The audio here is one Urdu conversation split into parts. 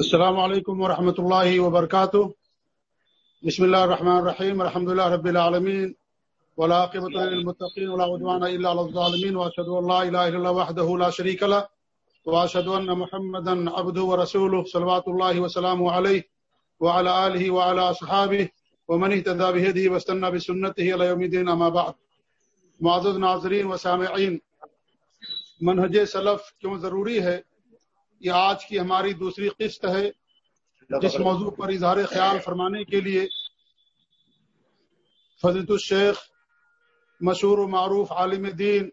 السلام علیکم ورحمۃ اللہ وبرکاتہ۔ بسم اللہ الرحمن الرحیم الحمد لله رب العالمین ولاقبۃ للمتقین، ولا عدوان الا على الظالمین واشهد ان لا اله الا الله وحده لا شريك له واشهد ان محمدا عبده ورسوله صلوات الله وسلامه عليه وعلى اله وعلى اصحابه ومن اهتدى بهديه واستنى بسنته الى يوم الدين اما بعد۔ معزز ناظرین و سامعین، منہج سلف کیوں ضروری ہے؟ یہ آج کی ہماری دوسری قسط ہے جس موضوع پر اظہار خیال فرمانے کے لیے فضرت الشیخ مشہور و معروف عالم دین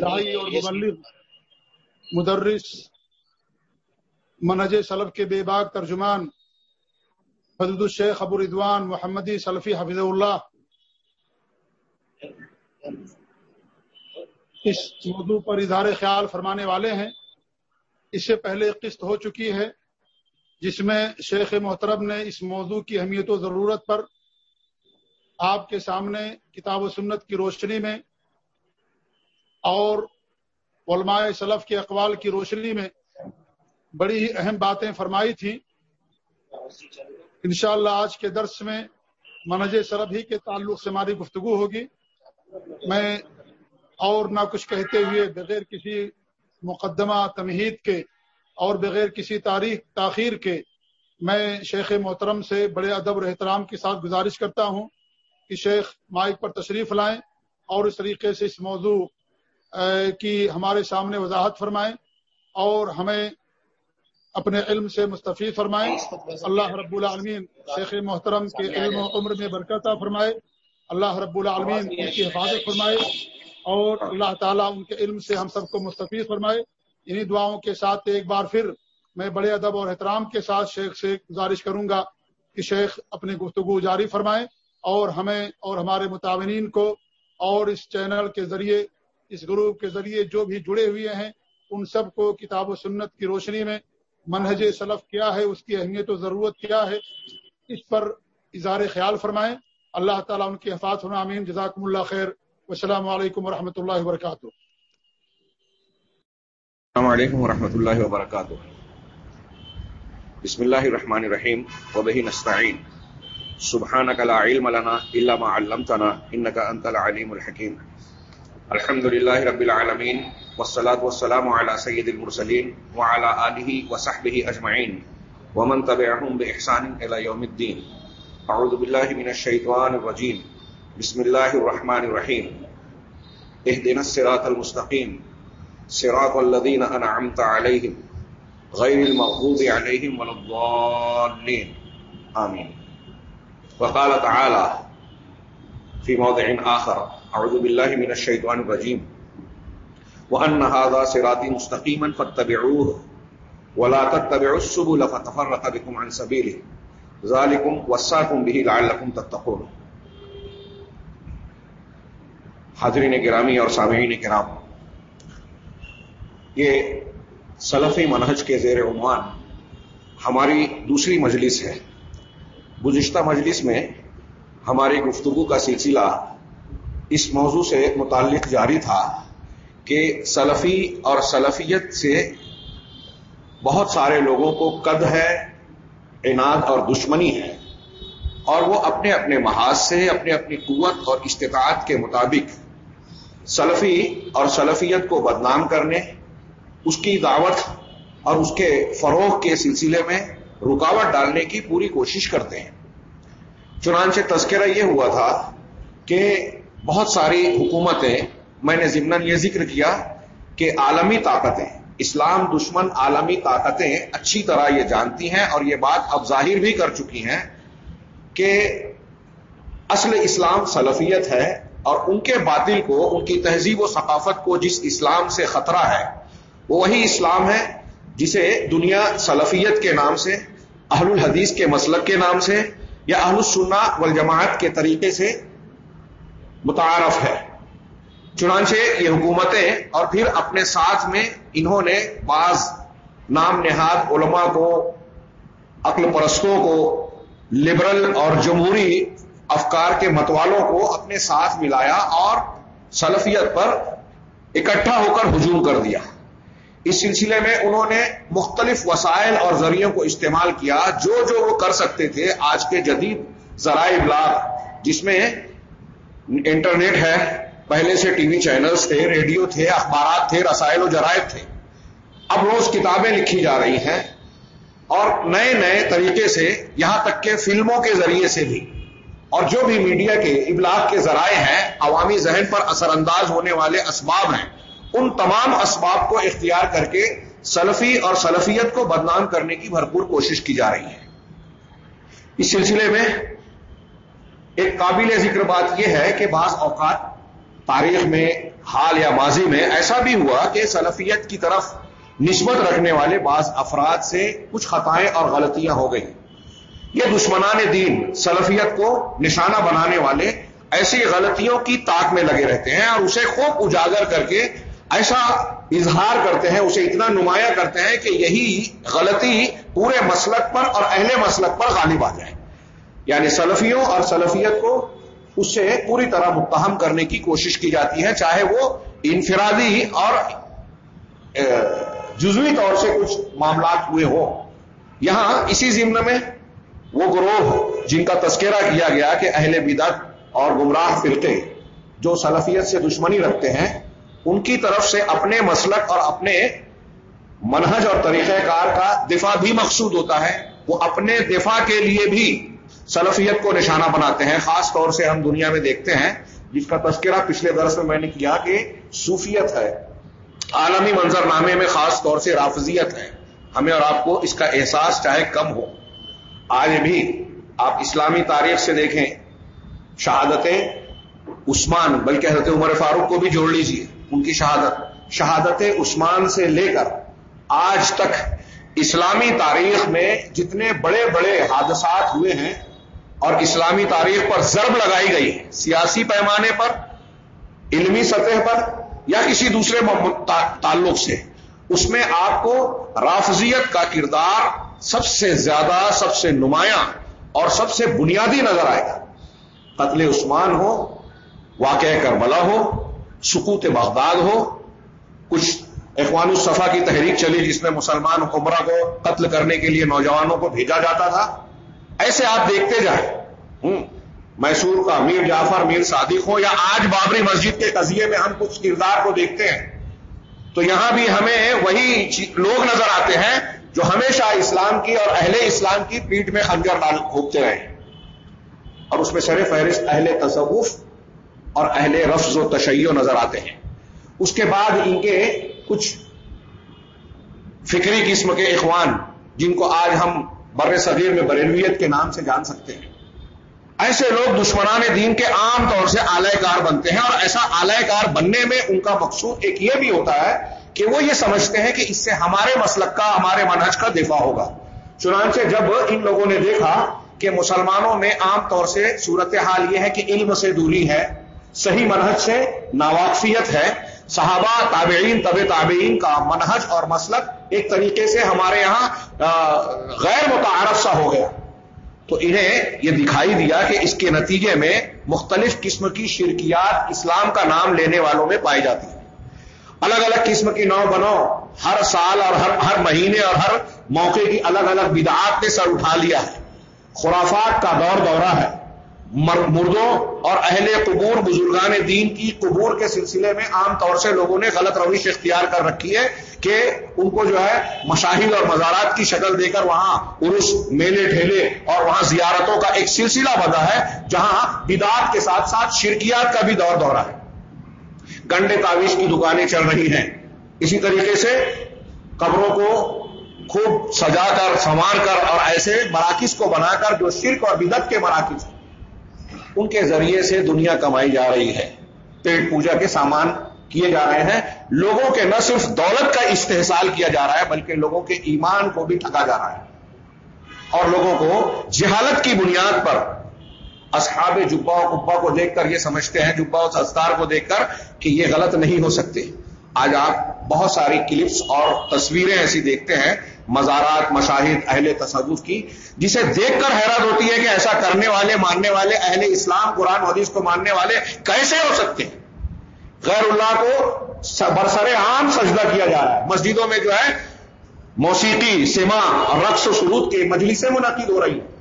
دائی اور مبلغ مدرس منہج سلف کے بے باغ ترجمان فضرت الشیخ ابو ردوان محمدی سلفی حفظ اللہ۔ اس موضوع پر اظہار خیال فرمانے والے ہیں۔ اس سے پہلے قسط ہو چکی ہے، جس میں شیخ محترم نے اس موضوع کی اہمیت و ضرورت پر آپ کے سامنے کتاب و سنت کی روشنی میں اور علماء سلف کے اقوال کی روشنی میں بڑی ہی اہم باتیں فرمائی تھیں۔ انشاءاللہ آج کے درس میں منہج سلف ہی کے تعلق سے ہماری گفتگو ہوگی۔ میں اور نہ کچھ کہتے ہوئے بغیر کسی مقدمہ تمہید کے اور بغیر کسی تاریخ تاخیر کے میں شیخ محترم سے بڑے ادب اور احترام کے ساتھ گزارش کرتا ہوں کہ شیخ مائک پر تشریف لائیں اور اس طریقے سے اس موضوع کی ہمارے سامنے وضاحت فرمائیں اور ہمیں اپنے علم سے مستفید فرمائیں۔ اللہ رب العالمین شیخ محترم کے علم و عمر میں برکتہ فرمائے۔ اللہ رب العالمین ان کی حفاظت فرمائے۔ اور اللہ تعالیٰ ان کے علم سے ہم سب کو مستفید فرمائے۔ انہی دعاؤں کے ساتھ ایک بار پھر میں بڑے ادب اور احترام کے ساتھ شیخ سے گزارش کروں گا کہ شیخ اپنی گفتگو جاری فرمائیں اور ہمیں اور ہمارے متعینین کو اور اس چینل کے ذریعے اس گروپ کے ذریعے جو بھی جڑے ہوئے ہیں ان سب کو کتاب و سنت کی روشنی میں منہج سلف کیا ہے اس کی اہمیت و ضرورت کیا ہے اس پر اظہار خیال فرمائیں اللہ تعالیٰ ان کی حفاظ فرمامین جزاکم اللہ خیر۔ السلام علیکم ورحمۃ اللہ وبرکاتہ۔ السلام علیکم ورحمۃ اللہ وبرکاتہ۔ بسم اللہ الرحمن الرحیم، وبہ نستعین۔ سبحانك لا علم لنا الا ما علمتنا انك انت العليم الحكيم الحمد لله رب العالمين والصلاه والسلام على سيد المرسلين وعلى اله وصحبه اجمعين ومن تبعهم باحسان الى يوم الدين اعوذ بالله من الشيطان الرجيم بسم اللہ الرحمن الرحیم. اهدنا الصراط المستقیم. صراط الذين انعمت عليهم غير المغضوب عليهم ولا الضالين آمين وقال تعالى في موضع آخر أعوذ بالله من الشيطان الرجيم وأن هذا صراطي مستقيما فاتبعوه ولا تتبعوا السبل فتفرق بكم عن سبيله ذلكم وصاكم به لعلكم تتقون. حاضرین گرامی اور سامعین کرام، یہ سلفی منہج کے زیر عنوان ہماری دوسری مجلس ہے۔ گزشتہ مجلس میں ہماری گفتگو کا سلسلہ اس موضوع سے متعلق جاری تھا کہ سلفی اور سلفیت سے بہت سارے لوگوں کو قد ہے، عناد اور دشمنی ہے اور وہ اپنے اپنے محاذ سے، اپنے اپنی قوت اور استطاعت کے مطابق سلفی اور سلفیت کو بدنام کرنے، اس کی دعوت اور اس کے فروغ کے سلسلے میں رکاوٹ ڈالنے کی پوری کوشش کرتے ہیں۔ چنانچہ تذکرہ یہ ہوا تھا کہ بہت ساری حکومتیں، میں نے ضمن یہ ذکر کیا کہ عالمی طاقتیں، اسلام دشمن عالمی طاقتیں اچھی طرح یہ جانتی ہیں اور یہ بات اب ظاہر بھی کر چکی ہیں کہ اصل اسلام سلفیت ہے اور ان کے باطل کو، ان کی تہذیب و ثقافت کو جس اسلام سے خطرہ ہے وہ وہی اسلام ہے جسے دنیا سلفیت کے نام سے، اہل الحدیث کے مسلک کے نام سے، یا اہل السنہ والجماعت کے طریقے سے متعارف ہے۔ چنانچہ یہ حکومتیں اور پھر اپنے ساتھ میں انہوں نے بعض نام نہاد علماء کو، عقل پرستوں کو، لبرل اور جمہوری افکار کے متوالوں کو اپنے ساتھ ملایا اور سلفیت پر اکٹھا ہو کر ہجوم کر دیا۔ اس سلسلے میں انہوں نے مختلف وسائل اور ذریعوں کو استعمال کیا، جو جو وہ کر سکتے تھے۔ آج کے جدید ذرائع ابلاغ جس میں انٹرنیٹ ہے، پہلے سے ٹی وی چینلز تھے، ریڈیو تھے، اخبارات تھے، رسائل و جرائد تھے۔ اب روز کتابیں لکھی جا رہی ہیں اور نئے نئے طریقے سے یہاں تک کہ فلموں کے ذریعے سے بھی۔ اور جو بھی میڈیا کے ابلاغ کے ذرائع ہیں، عوامی ذہن پر اثر انداز ہونے والے اسباب ہیں، ان تمام اسباب کو اختیار کر کے سلفی اور سلفیت کو بدنام کرنے کی بھرپور کوشش کی جا رہی ہے۔ اس سلسلے میں ایک قابل ذکر بات یہ ہے کہ بعض اوقات تاریخ میں، حال یا ماضی میں ایسا بھی ہوا کہ سلفیت کی طرف نسبت رکھنے والے بعض افراد سے کچھ خطائیں اور غلطیاں ہو گئی یہ دشمنان دین، سلفیت کو نشانہ بنانے والے ایسی غلطیوں کی تاک میں لگے رہتے ہیں اور اسے خوب اجاگر کر کے ایسا اظہار کرتے ہیں، اسے اتنا نمایاں کرتے ہیں کہ یہی غلطی پورے مسلک پر اور اہل مسلک پر غالب آ جائے۔ یعنی سلفیوں اور سلفیت کو اس سے پوری طرح متہم کرنے کی کوشش کی جاتی ہے، چاہے وہ انفرادی اور جزوی طور سے کچھ معاملات ہوئے ہوں۔ یہاں اسی ضمن میں وہ گروہ جن کا تذکرہ کیا گیا کہ اہل بدت اور گمراہ فرقے جو سلفیت سے دشمنی رکھتے ہیں، ان کی طرف سے اپنے مسلک اور اپنے منہج اور طریقہ کار کا دفاع بھی مقصود ہوتا ہے۔ وہ اپنے دفاع کے لیے بھی سلفیت کو نشانہ بناتے ہیں۔ خاص طور سے ہم دنیا میں دیکھتے ہیں، جس کا تذکرہ پچھلے برس میں میں نے کیا کہ صوفیت ہے۔ عالمی منظر نامے میں خاص طور سے رافضیت ہے۔ ہمیں اور آپ کو اس کا احساس چاہے کم ہو۔ آج بھی آپ اسلامی تاریخ سے دیکھیں، شہادتیں عثمان، بلکہ حضرت عمر فاروق کو بھی جوڑ لیجیے ان کی شہادت۔ شہادت عثمان سے لے کر آج تک اسلامی تاریخ میں جتنے بڑے بڑے حادثات ہوئے ہیں اور اسلامی تاریخ پر ضرب لگائی گئی ہے سیاسی پیمانے پر، علمی سطح پر یا کسی دوسرے تعلق سے، اس میں آپ کو رافضیت کا کردار سب سے زیادہ، سب سے نمایاں اور سب سے بنیادی نظر آئے گا۔ قتل عثمان ہو واقع کربلا ہو، سکوت بغداد ہو، کچھ اخوان الصفا کی تحریک چلی جس میں مسلمان حکمراں کو قتل کرنے کے لیے نوجوانوں کو بھیجا جاتا تھا۔ ایسے آپ دیکھتے جائیں۔ میسور کا میر جعفر میر صادق ہو یا آج بابری مسجد کے قضیے میں ہم کچھ کردار کو دیکھتے ہیں، تو یہاں بھی ہمیں وہی لوگ نظر آتے ہیں۔ جو ہمیشہ اسلام کی اور اہل اسلام کی پیٹ میں خنجر ڈال گھومتے رہے اور اس میں سر فہرست اہل تصوف اور اہل رفظ و تشیع نظر آتے ہیں۔ اس کے بعد ان کے کچھ فکری قسم کے اخوان جن کو آج ہم بر صغیر میں بریلویت کے نام سے جان سکتے ہیں۔ ایسے لوگ دشمنان دین کے عام طور سے اعلی کار بنتے ہیں اور ایسا اعلی کار بننے میں ان کا مقصود ایک یہ بھی ہوتا ہے کہ وہ یہ سمجھتے ہیں کہ اس سے ہمارے مسلک کا، ہمارے منہج کا دفاع ہوگا۔ چنانچہ جب ان لوگوں نے دیکھا کہ مسلمانوں میں عام طور سے صورتحال یہ ہے کہ علم سے دوری ہے، صحیح منہج سے ناواقفیت ہے، صحابہ، تابعین، طب تابعین کا منہج اور مسلک ایک طریقے سے ہمارے یہاں غیر متعارف سا ہو گیا۔ تو انہیں یہ دکھائی دیا کہ اس کے نتیجے میں مختلف قسم کی شرکیات اسلام کا نام لینے والوں میں پائی جاتی۔ ہیں الگ الگ قسم کی نو بنو۔ ہر سال اور ہر ہر مہینے اور ہر موقع کی الگ الگ بدعات نے سر اٹھا لیا ہے۔ خرافات کا دور دورہ ہے۔ مردوں اور اہل قبور، بزرگان دین کی قبور کے سلسلے میں عام طور سے لوگوں نے غلط روش اختیار کر رکھی ہے کہ ان کو جو ہے مشاہد اور مزارات کی شکل دے کر وہاں عرس، میلے، ٹھیلے اور وہاں زیارتوں کا ایک سلسلہ بدا ہے، جہاں بدعات کے ساتھ ساتھ شرکیات کا بھی دور دورہ ہے۔ گنڈے تعویذ کی دکانیں چل رہی ہیں۔ اسی طریقے سے قبروں کو خوب سجا کر، سنوار کر اور ایسے مراکز کو بنا کر جو شرک اور بدت کے مراکز ہیں، ان کے ذریعے سے دنیا کمائی جا رہی ہے۔ پیٹ پوجا کے سامان کیے جا رہے ہیں۔ لوگوں کے نہ صرف دولت کا استحصال کیا جا رہا ہے، بلکہ لوگوں کے ایمان کو بھی ٹھکا جا رہا ہے۔ اور لوگوں کو جہالت کی بنیاد پر اصحاب جبا و کبا کو دیکھ کر یہ سمجھتے ہیں جبا و سستار کو دیکھ کر کہ یہ غلط نہیں ہو سکتے۔ آج آپ بہت ساری کلپس اور تصویریں ایسی دیکھتے ہیں، مزارات، مشاہد، اہل تصوف کی، جسے دیکھ کر حیرت ہوتی ہے کہ ایسا کرنے والے، ماننے والے، اہل اسلام، قرآن، حدیث کو ماننے والے کیسے ہو سکتے ہیں؟ غیر اللہ کو برسر عام سجدہ کیا جا رہا ہے۔ مسجدوں میں جو ہے، موسیقی سما رقص و سرود کے مجلسیں منعقد ہو رہی ہیں۔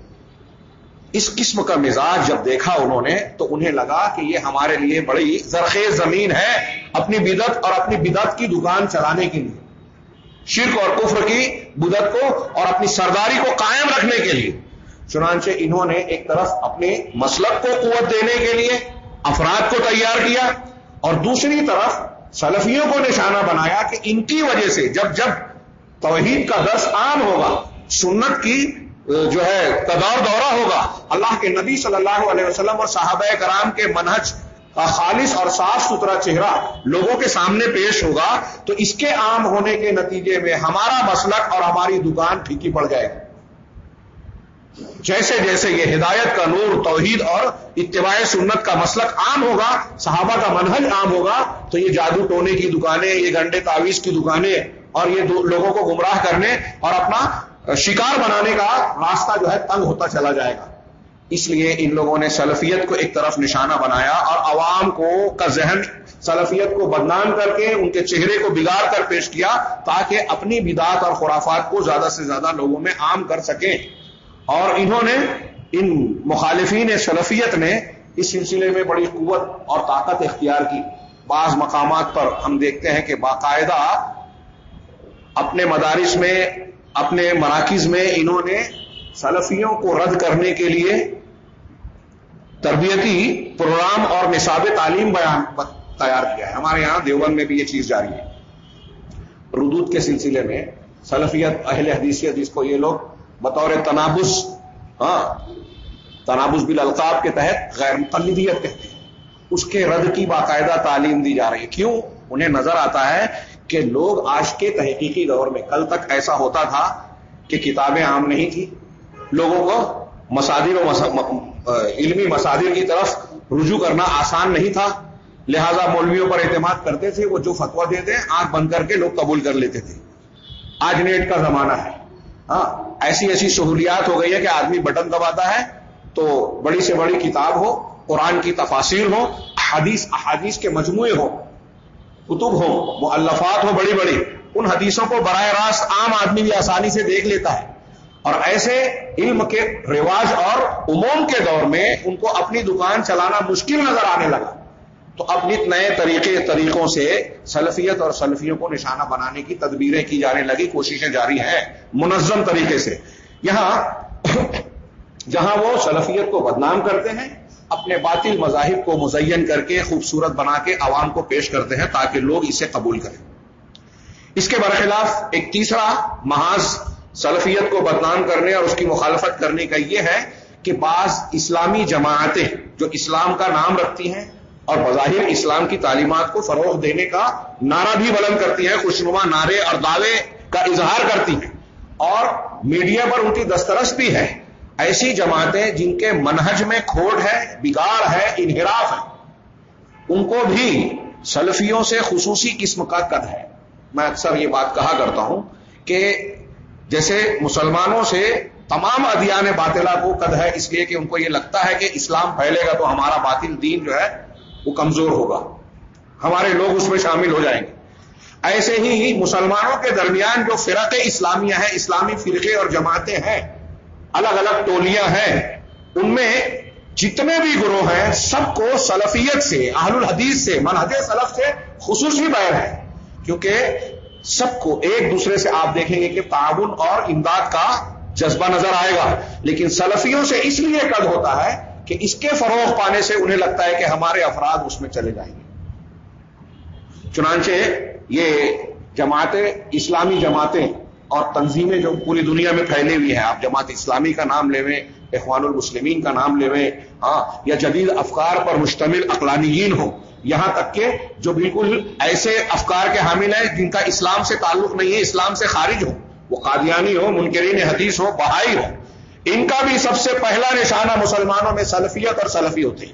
اس قسم کا مزاج جب دیکھا انہوں نے، تو انہیں لگا کہ یہ ہمارے لیے بڑی زرخیز زمین ہے اپنی بدت اور اپنی بدت کی دکان چلانے کے لیے۔ شرک اور کفر کی بدت کو اور اپنی سرداری کو قائم رکھنے کے لیے۔ چنانچہ انہوں نے ایک طرف اپنے مسلک کو قوت دینے کے لیے افراد کو تیار کیا اور دوسری طرف سلفیوں کو نشانہ بنایا کہ ان کی وجہ سے جب جب توحید کا درس عام ہوگا، سنت کی جو ہے تدار دورہ ہوگا اللہ کے نبی صلی اللہ علیہ وسلم اور صحابہ کرام کے منہج خالص اور صاف ستھرا چہرہ لوگوں کے سامنے پیش ہوگا، تو اس کے عام ہونے کے نتیجے میں ہمارا مسلک اور ہماری دکان پھیکی پڑ جائے گی۔ جیسے جیسے یہ ہدایت کا نور، توحید اور اتباع سنت کا مسلک عام ہوگا، صحابہ کا منہج عام ہوگا، تو یہ جادو ٹونے کی دکانیں، یہ گنڈے تعویذ کی دکانیں اور یہ لوگوں کو گمراہ کرنے اور اپنا شکار بنانے کا راستہ جو ہے تنگ ہوتا چلا جائے گا۔ اس لیے ان لوگوں نے سلفیت کو ایک طرف نشانہ بنایا اور عوام کو کا ذہن سلفیت کو بدنام کر کے، ان کے چہرے کو بگاڑ کر پیش کیا تاکہ اپنی بدعت اور خرافات کو زیادہ سے زیادہ لوگوں میں عام کر سکیں۔ اور انہوں نے، ان مخالفین سلفیت نے اس سلسلے میں بڑی قوت اور طاقت اختیار کی۔ بعض مقامات پر ہم دیکھتے ہیں کہ باقاعدہ اپنے مدارس میں اپنے مراکز میں انہوں نے سلفیوں کو رد کرنے کے لیے تربیتی پروگرام اور نصاب تعلیم بیان تیار کیا ہے۔ ہمارے یہاں دیوبند میں بھی یہ چیز جاری ہے۔ ردود کے سلسلے میں سلفیت، اہل حدیثیت، جس کو یہ لوگ بطور تنابس ہاں تنابس بل القاب کے تحت غیر مقلدیت کہتے ہیں۔ اس کے رد کی باقاعدہ تعلیم دی جا رہی ہے۔ کیوں؟ انہیں نظر آتا ہے کہ لوگ آج کے تحقیقی دور میں، کل تک ایسا ہوتا تھا کہ کتابیں عام نہیں تھی لوگوں کو مسادر و علمی مسادر کی طرف رجوع کرنا آسان نہیں تھا۔ لہذا مولویوں پر اعتماد کرتے تھے، وہ جو فتوا دیتے ہیں آنکھ بند کر کے لوگ قبول کر لیتے تھے۔ آج نیٹ کا زمانہ ہے۔ ہاں ایسی ایسی سہولیات ہو گئی ہے کہ آدمی بٹن دباتا ہے تو بڑی سے بڑی کتاب ہو، قرآن کی تفاصیر ہو حدیث احادیث کے مجموعے ہو کتب ہو وہ الفات ہو بڑی بڑی، ان حدیثوں کو براہ راست عام آدمی بھی آسانی سے دیکھ لیتا ہے۔ اور ایسے علم کے رواج اور عموم کے دور میں ان کو اپنی دکان چلانا مشکل نظر آنے لگا۔ تو اب نت نئے طریقے، طریقوں سے سلفیت اور سلفیوں کو نشانہ بنانے کی تدبیریں کی جانے لگی، کوششیں جاری ہیں منظم طریقے سے۔ یہاں جہاں وہ سلفیت کو بدنام کرتے ہیں اپنے باطل مذاہب کو مزین کر کے خوبصورت بنا کے عوام کو پیش کرتے ہیں تاکہ لوگ اسے قبول کریں۔ اس کے برخلاف ایک تیسرا محاذ سلفیت کو بدنام کرنے اور اس کی مخالفت کرنے کا یہ ہے کہ بعض اسلامی جماعتیں جو اسلام کا نام رکھتی ہیں اور بظاہر اسلام کی تعلیمات کو فروغ دینے کا نعرہ بھی بلند کرتی ہیں، خوشنما نعرے اور دعوے کا اظہار کرتی ہیں۔ اور میڈیا پر ان کی دسترس بھی ہے۔ ایسی جماعتیں جن کے منہج میں کھوٹ ہے، بگاڑ ہے، انحراف ہے، ان کو بھی سلفیوں سے خصوصی قسم کا قد ہے۔ میں اکثر یہ بات کہا کرتا ہوں کہ جیسے مسلمانوں سے تمام ادیان باطلا کو قد ہے، اس لیے کہ ان کو یہ لگتا ہے کہ اسلام پھیلے گا تو ہمارا باطل دین جو ہے، وہ کمزور ہوگا۔ ہمارے لوگ اس میں شامل ہو جائیں گے۔ ایسے ہی مسلمانوں کے درمیان جو فرق اسلامیہ ہیں، اسلامی فرقے اور جماعتیں ہیں الگ الگ ٹولیاں ہیں، ان میں جتنے بھی گروہ ہیں، سب کو سلفیت سے، اہل الحدیث سے، منہج سلف سے خصوصی بیر ہے۔ کیونکہ سب کو ایک دوسرے سے آپ دیکھیں گے کہ تعاون اور امداد کا جذبہ نظر آئے گا۔ لیکن سلفیوں سے اس لیے قد ہوتا ہے کہ اس کے فروغ پانے سے انہیں لگتا ہے کہ ہمارے افراد اس میں چلے جائیں گے۔ چنانچہ یہ جماعتیں، اسلامی جماعتیں اور تنظیمیں جو پوری دنیا میں پھیلی ہوئی ہیں، آپ جماعت اسلامی کا نام لے اخوان المسلمین کا نام لے ہاں یا جدید افکار پر مشتمل اقلانیین ہو یہاں تک کہ جو بالکل ایسے افکار کے حامل ہیں جن کا اسلام سے تعلق نہیں ہے، اسلام سے خارج ہو وہ قادیانی ہو منکرین حدیث ہو بہائی ہو ان کا بھی سب سے پہلا نشانہ مسلمانوں میں سلفیت اور سلفی ہوتے ہیں۔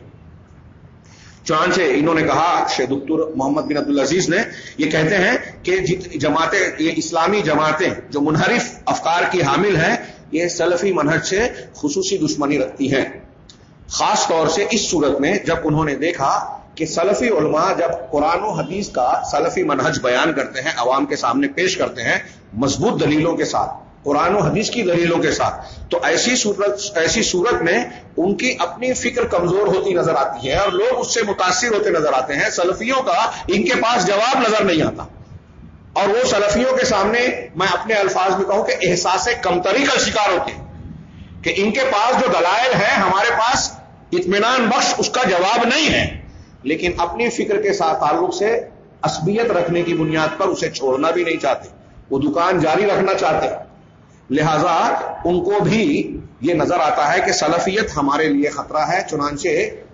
چانچہ انہوں نے کہا، شیخ دکتر محمد بن عبد العزیز نے یہ کہتے ہیں کہ جی، جماعتیں، یہ اسلامی جماعتیں جو منحرف افکار کی حامل ہیں، یہ سلفی منہج سے خصوصی دشمنی رکھتی ہیں۔ خاص طور سے اس صورت میں جب انہوں نے دیکھا کہ سلفی علماء جب قرآن و حدیث کا سلفی منہج بیان کرتے ہیں، عوام کے سامنے پیش کرتے ہیں، مضبوط دلیلوں کے ساتھ قرآن و حدیث کی دلیلوں کے ساتھ۔ تو ایسی صورت ایسی صورت میں ان کی اپنی فکر کمزور ہوتی نظر آتی ہے اور لوگ اس سے متاثر ہوتے نظر آتے ہیں۔ سلفیوں کا ان کے پاس جواب نظر نہیں آتا۔ اور وہ سلفیوں کے سامنے میں اپنے الفاظ میں کہوں کہ احساس کمتری کا شکار ہوتے ہیں کہ ان کے پاس جو دلائل ہیں، ہمارے پاس اطمینان بخش اس کا جواب نہیں ہے۔ لیکن اپنی فکر کے ساتھ تعلق سے اسبیت رکھنے کی بنیاد پر اسے چھوڑنا بھی نہیں چاہتے۔ وہ دکان جاری رکھنا چاہتے۔ لہذا ان کو بھی یہ نظر آتا ہے کہ سلفیت ہمارے لیے خطرہ ہے چنانچہ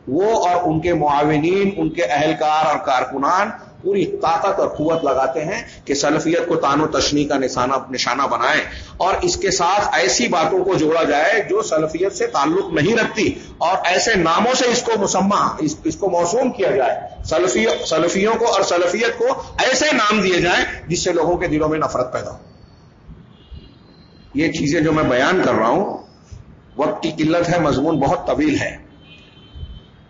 وہ اور ان کے معاونین ان کے اہلکار اور کارکنان پوری طاقت اور قوت لگاتے ہیں کہ سلفیت کو تان و تشنی کا نشانہ نشانہ بنائیں۔ اور اس کے ساتھ ایسی باتوں کو جوڑا جائے جو سلفیت سے تعلق نہیں رکھتی اور ایسے ناموں سے اس کو مسمہ اس, اس کو موسوم کیا جائے۔ سلفی سلفیوں کو اور سلفیت کو ایسے نام دیے جائیں جس سے لوگوں کے دلوں میں نفرت پیدا ہو۔ یہ چیزیں جو میں بیان کر رہا ہوں، وقت کی قلت ہے، مضمون بہت طویل ہے۔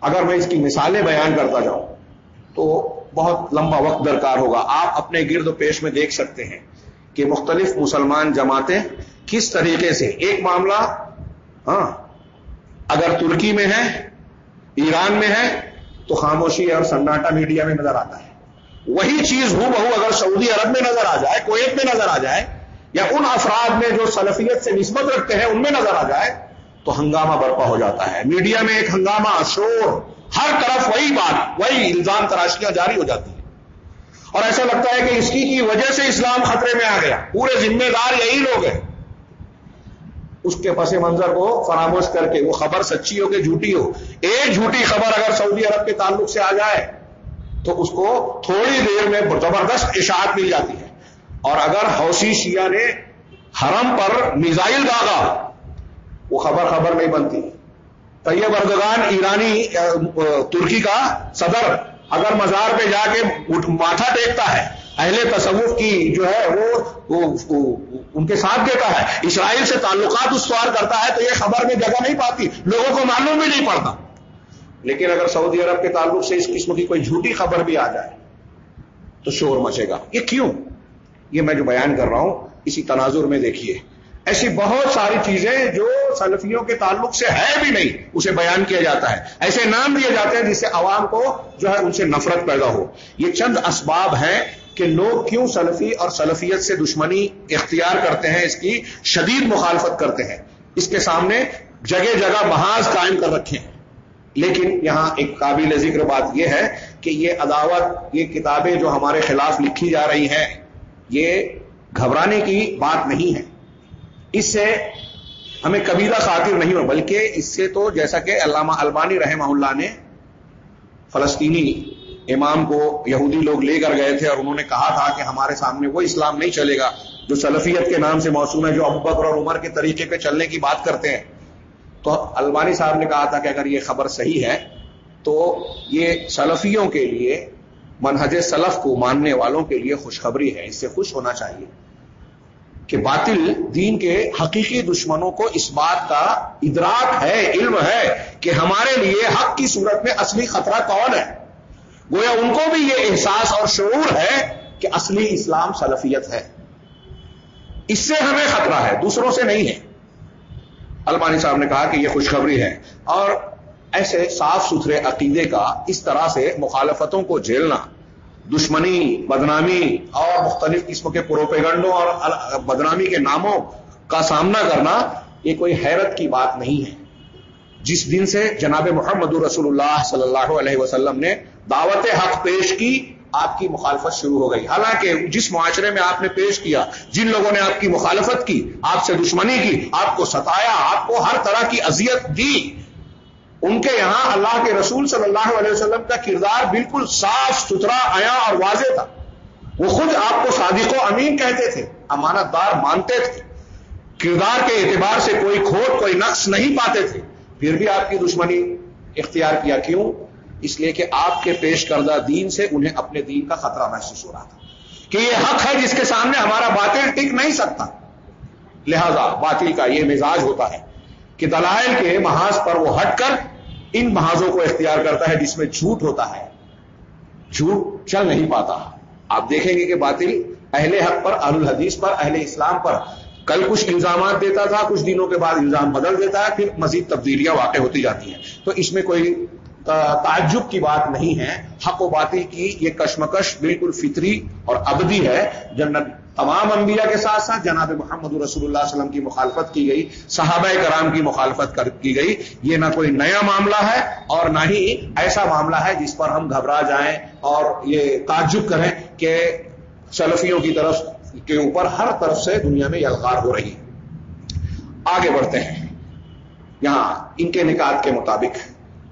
اگر میں اس کی مثالیں بیان کرتا جاؤں، تو بہت لمبا وقت درکار ہوگا۔ آپ اپنے گرد و پیش میں دیکھ سکتے ہیں کہ مختلف مسلمان جماعتیں کس طریقے سے، ایک معاملہ ہاں اگر ترکی میں ہے، ایران میں ہے، تو خاموشی اور سناٹا میڈیا میں نظر آتا ہے۔ وہی چیز ہو بہو اگر سعودی عرب میں نظر آ جائے، کویت میں نظر آ جائے یا ان افراد میں جو سلفیت سے نسبت رکھتے ہیں، ان میں نظر آ جائے تو ہنگامہ برپا ہو جاتا ہے۔ میڈیا میں ایک ہنگامہ، شور، ہر طرف وہی بات، وہی الزام تراشیاں جاری ہو جاتی ہیں۔ اور ایسا لگتا ہے کہ اس کی کی وجہ سے اسلام خطرے میں آ گیا۔ پورے ذمہ دار یہی لوگ ہیں۔ اس کے پس منظر کو فراموش کر کے، وہ خبر سچی ہو کہ جھوٹی ہو۔ ایک جھوٹی خبر اگر سعودی عرب کے تعلق سے آ جائے، تو اس کو تھوڑی دیر میں زبردست اشاعت مل جاتی ہے۔ اور اگر حوثی شیعہ نے حرم پر میزائل داغا، وہ خبر خبر نہیں بنتی۔ طیب اردگان ایرانی ترکی کا صدر اگر مزار پہ جا کے ماتھا ٹیکتا ہے، اہل تصوف کی جو ہے وہ، ان کے ساتھ دیتا ہے، اسرائیل سے تعلقات استوار کرتا ہے، تو یہ خبر میں جگہ نہیں پاتی، لوگوں کو معلوم بھی نہیں پڑتا۔ لیکن اگر سعودی عرب کے تعلق سے اس قسم کی کوئی جھوٹی خبر بھی آ جائے، تو شور مچے گا۔ یہ کیوں؟ یہ میں جو بیان کر رہا ہوں، اسی تناظر میں دیکھیے۔ ایسی بہت ساری چیزیں جو سلفیوں کے تعلق سے ہے بھی نہیں، اسے بیان کیا جاتا ہے۔ ایسے نام دیے جاتے ہیں جس سے عوام کو جو ہے ان سے نفرت پیدا ہو۔ یہ چند اسباب ہیں کہ لوگ کیوں سلفی اور سلفیت سے دشمنی اختیار کرتے ہیں، اس کی شدید مخالفت کرتے ہیں۔ اس کے سامنے جگہ جگہ محاذ قائم کر رکھے ہیں۔ لیکن یہاں ایک قابل ذکر بات یہ ہے کہ یہ عداوت، یہ کتابیں جو ہمارے خلاف لکھی جا رہی ہیں یہ گھبرانے کی بات نہیں ہے۔ اس سے ہمیں کبیرہ خاطر نہیں ہو بلکہ اس سے تو جیسا کہ علامہ البانی رحمہ اللہ نے فلسطینی امام کو یہودی لوگ لے کر گئے تھے اور انہوں نے کہا تھا کہ ہمارے سامنے وہ اسلام نہیں چلے گا جو سلفیت کے نام سے موسوم ہے، جو ابکر اور عمر کے طریقے پہ چلنے کی بات کرتے ہیں۔ تو البانی صاحب نے کہا تھا کہ اگر یہ خبر صحیح ہے، تو یہ سلفیوں کے لیے منہج سلف کو ماننے والوں کے لیے خوشخبری ہے، اس سے خوش ہونا چاہیے کہ باطل دین کے حقیقی دشمنوں کو اس بات کا ادراک ہے، علم ہے کہ ہمارے لیے حق کی صورت میں اصلی خطرہ کون ہے۔ گویا ان کو بھی یہ احساس اور شعور ہے کہ اصلی اسلام سلفیت ہے۔ اس سے ہمیں خطرہ ہے، دوسروں سے نہیں ہے۔ المانی صاحب نے کہا کہ یہ خوشخبری ہے اور ایسے صاف ستھرے عقیدے کا اس طرح سے مخالفتوں کو جھیلنا، دشمنی، بدنامی اور مختلف قسم کے پروپیگنڈوں اور بدنامی کے ناموں کا سامنا کرنا یہ کوئی حیرت کی بات نہیں ہے۔ جس دن سے جناب محمد رسول اللہ صلی اللہ علیہ وسلم نے دعوت حق پیش کی، آپ کی مخالفت شروع ہو گئی۔ حالانکہ جس معاشرے میں آپ نے پیش کیا، جن لوگوں نے آپ کی مخالفت کی، آپ سے دشمنی کی، آپ کو ستایا، آپ کو ہر طرح کی اذیت دی ان کے یہاں اللہ کے رسول صلی اللہ علیہ وسلم کا کردار بالکل صاف ستھرا آیا اور واضح تھا۔ وہ خود آپ کو صادق و امین کہتے تھے، امانت دار مانتے تھے۔ کردار کے اعتبار سے کوئی کھوٹ، کوئی نقص نہیں پاتے تھے۔ پھر بھی آپ کی دشمنی اختیار کیا کیوں؟ اس لیے کہ آپ کے پیش کردہ دین سے انہیں اپنے دین کا خطرہ محسوس ہو رہا تھا۔ کہ یہ حق ہے جس کے سامنے ہمارا باطل ٹک نہیں سکتا۔ لہذا باطل کا یہ مزاج ہوتا ہے۔ کہ دلائل کے محاذ پر وہ ہٹ کر ان محاذوں کو اختیار کرتا ہے جس میں جھوٹ ہوتا ہے۔ جھوٹ چل نہیں پاتا۔ آپ دیکھیں گے کہ باطل اہل حق پر، اہل الحدیث پر، اہل اسلام پر کل کچھ الزامات دیتا تھا، کچھ دنوں کے بعد الزام بدل دیتا ہے، پھر مزید تبدیلیاں واقع ہوتی جاتی ہیں۔ تو اس میں کوئی تعجب کی بات نہیں ہے۔ حق و باطل کی یہ کشمکش بالکل فطری اور ابدی ہے۔ جنت تمام انبیاء کے ساتھ ساتھ جناب محمد رسول اللہ علیہ وسلم کی مخالفت کی گئی، صحابہ کرام کی مخالفت کی گئی۔ یہ نہ کوئی نیا معاملہ ہے اور نہ ہی ایسا معاملہ ہے جس پر ہم گھبرا جائیں اور یہ تعجب کریں کہ سلفیوں کی طرف کے اوپر ہر طرف سے دنیا میں یلغار ہو رہی آگے بڑھتے ہیں۔ یہاں ان کے نکات کے مطابق۔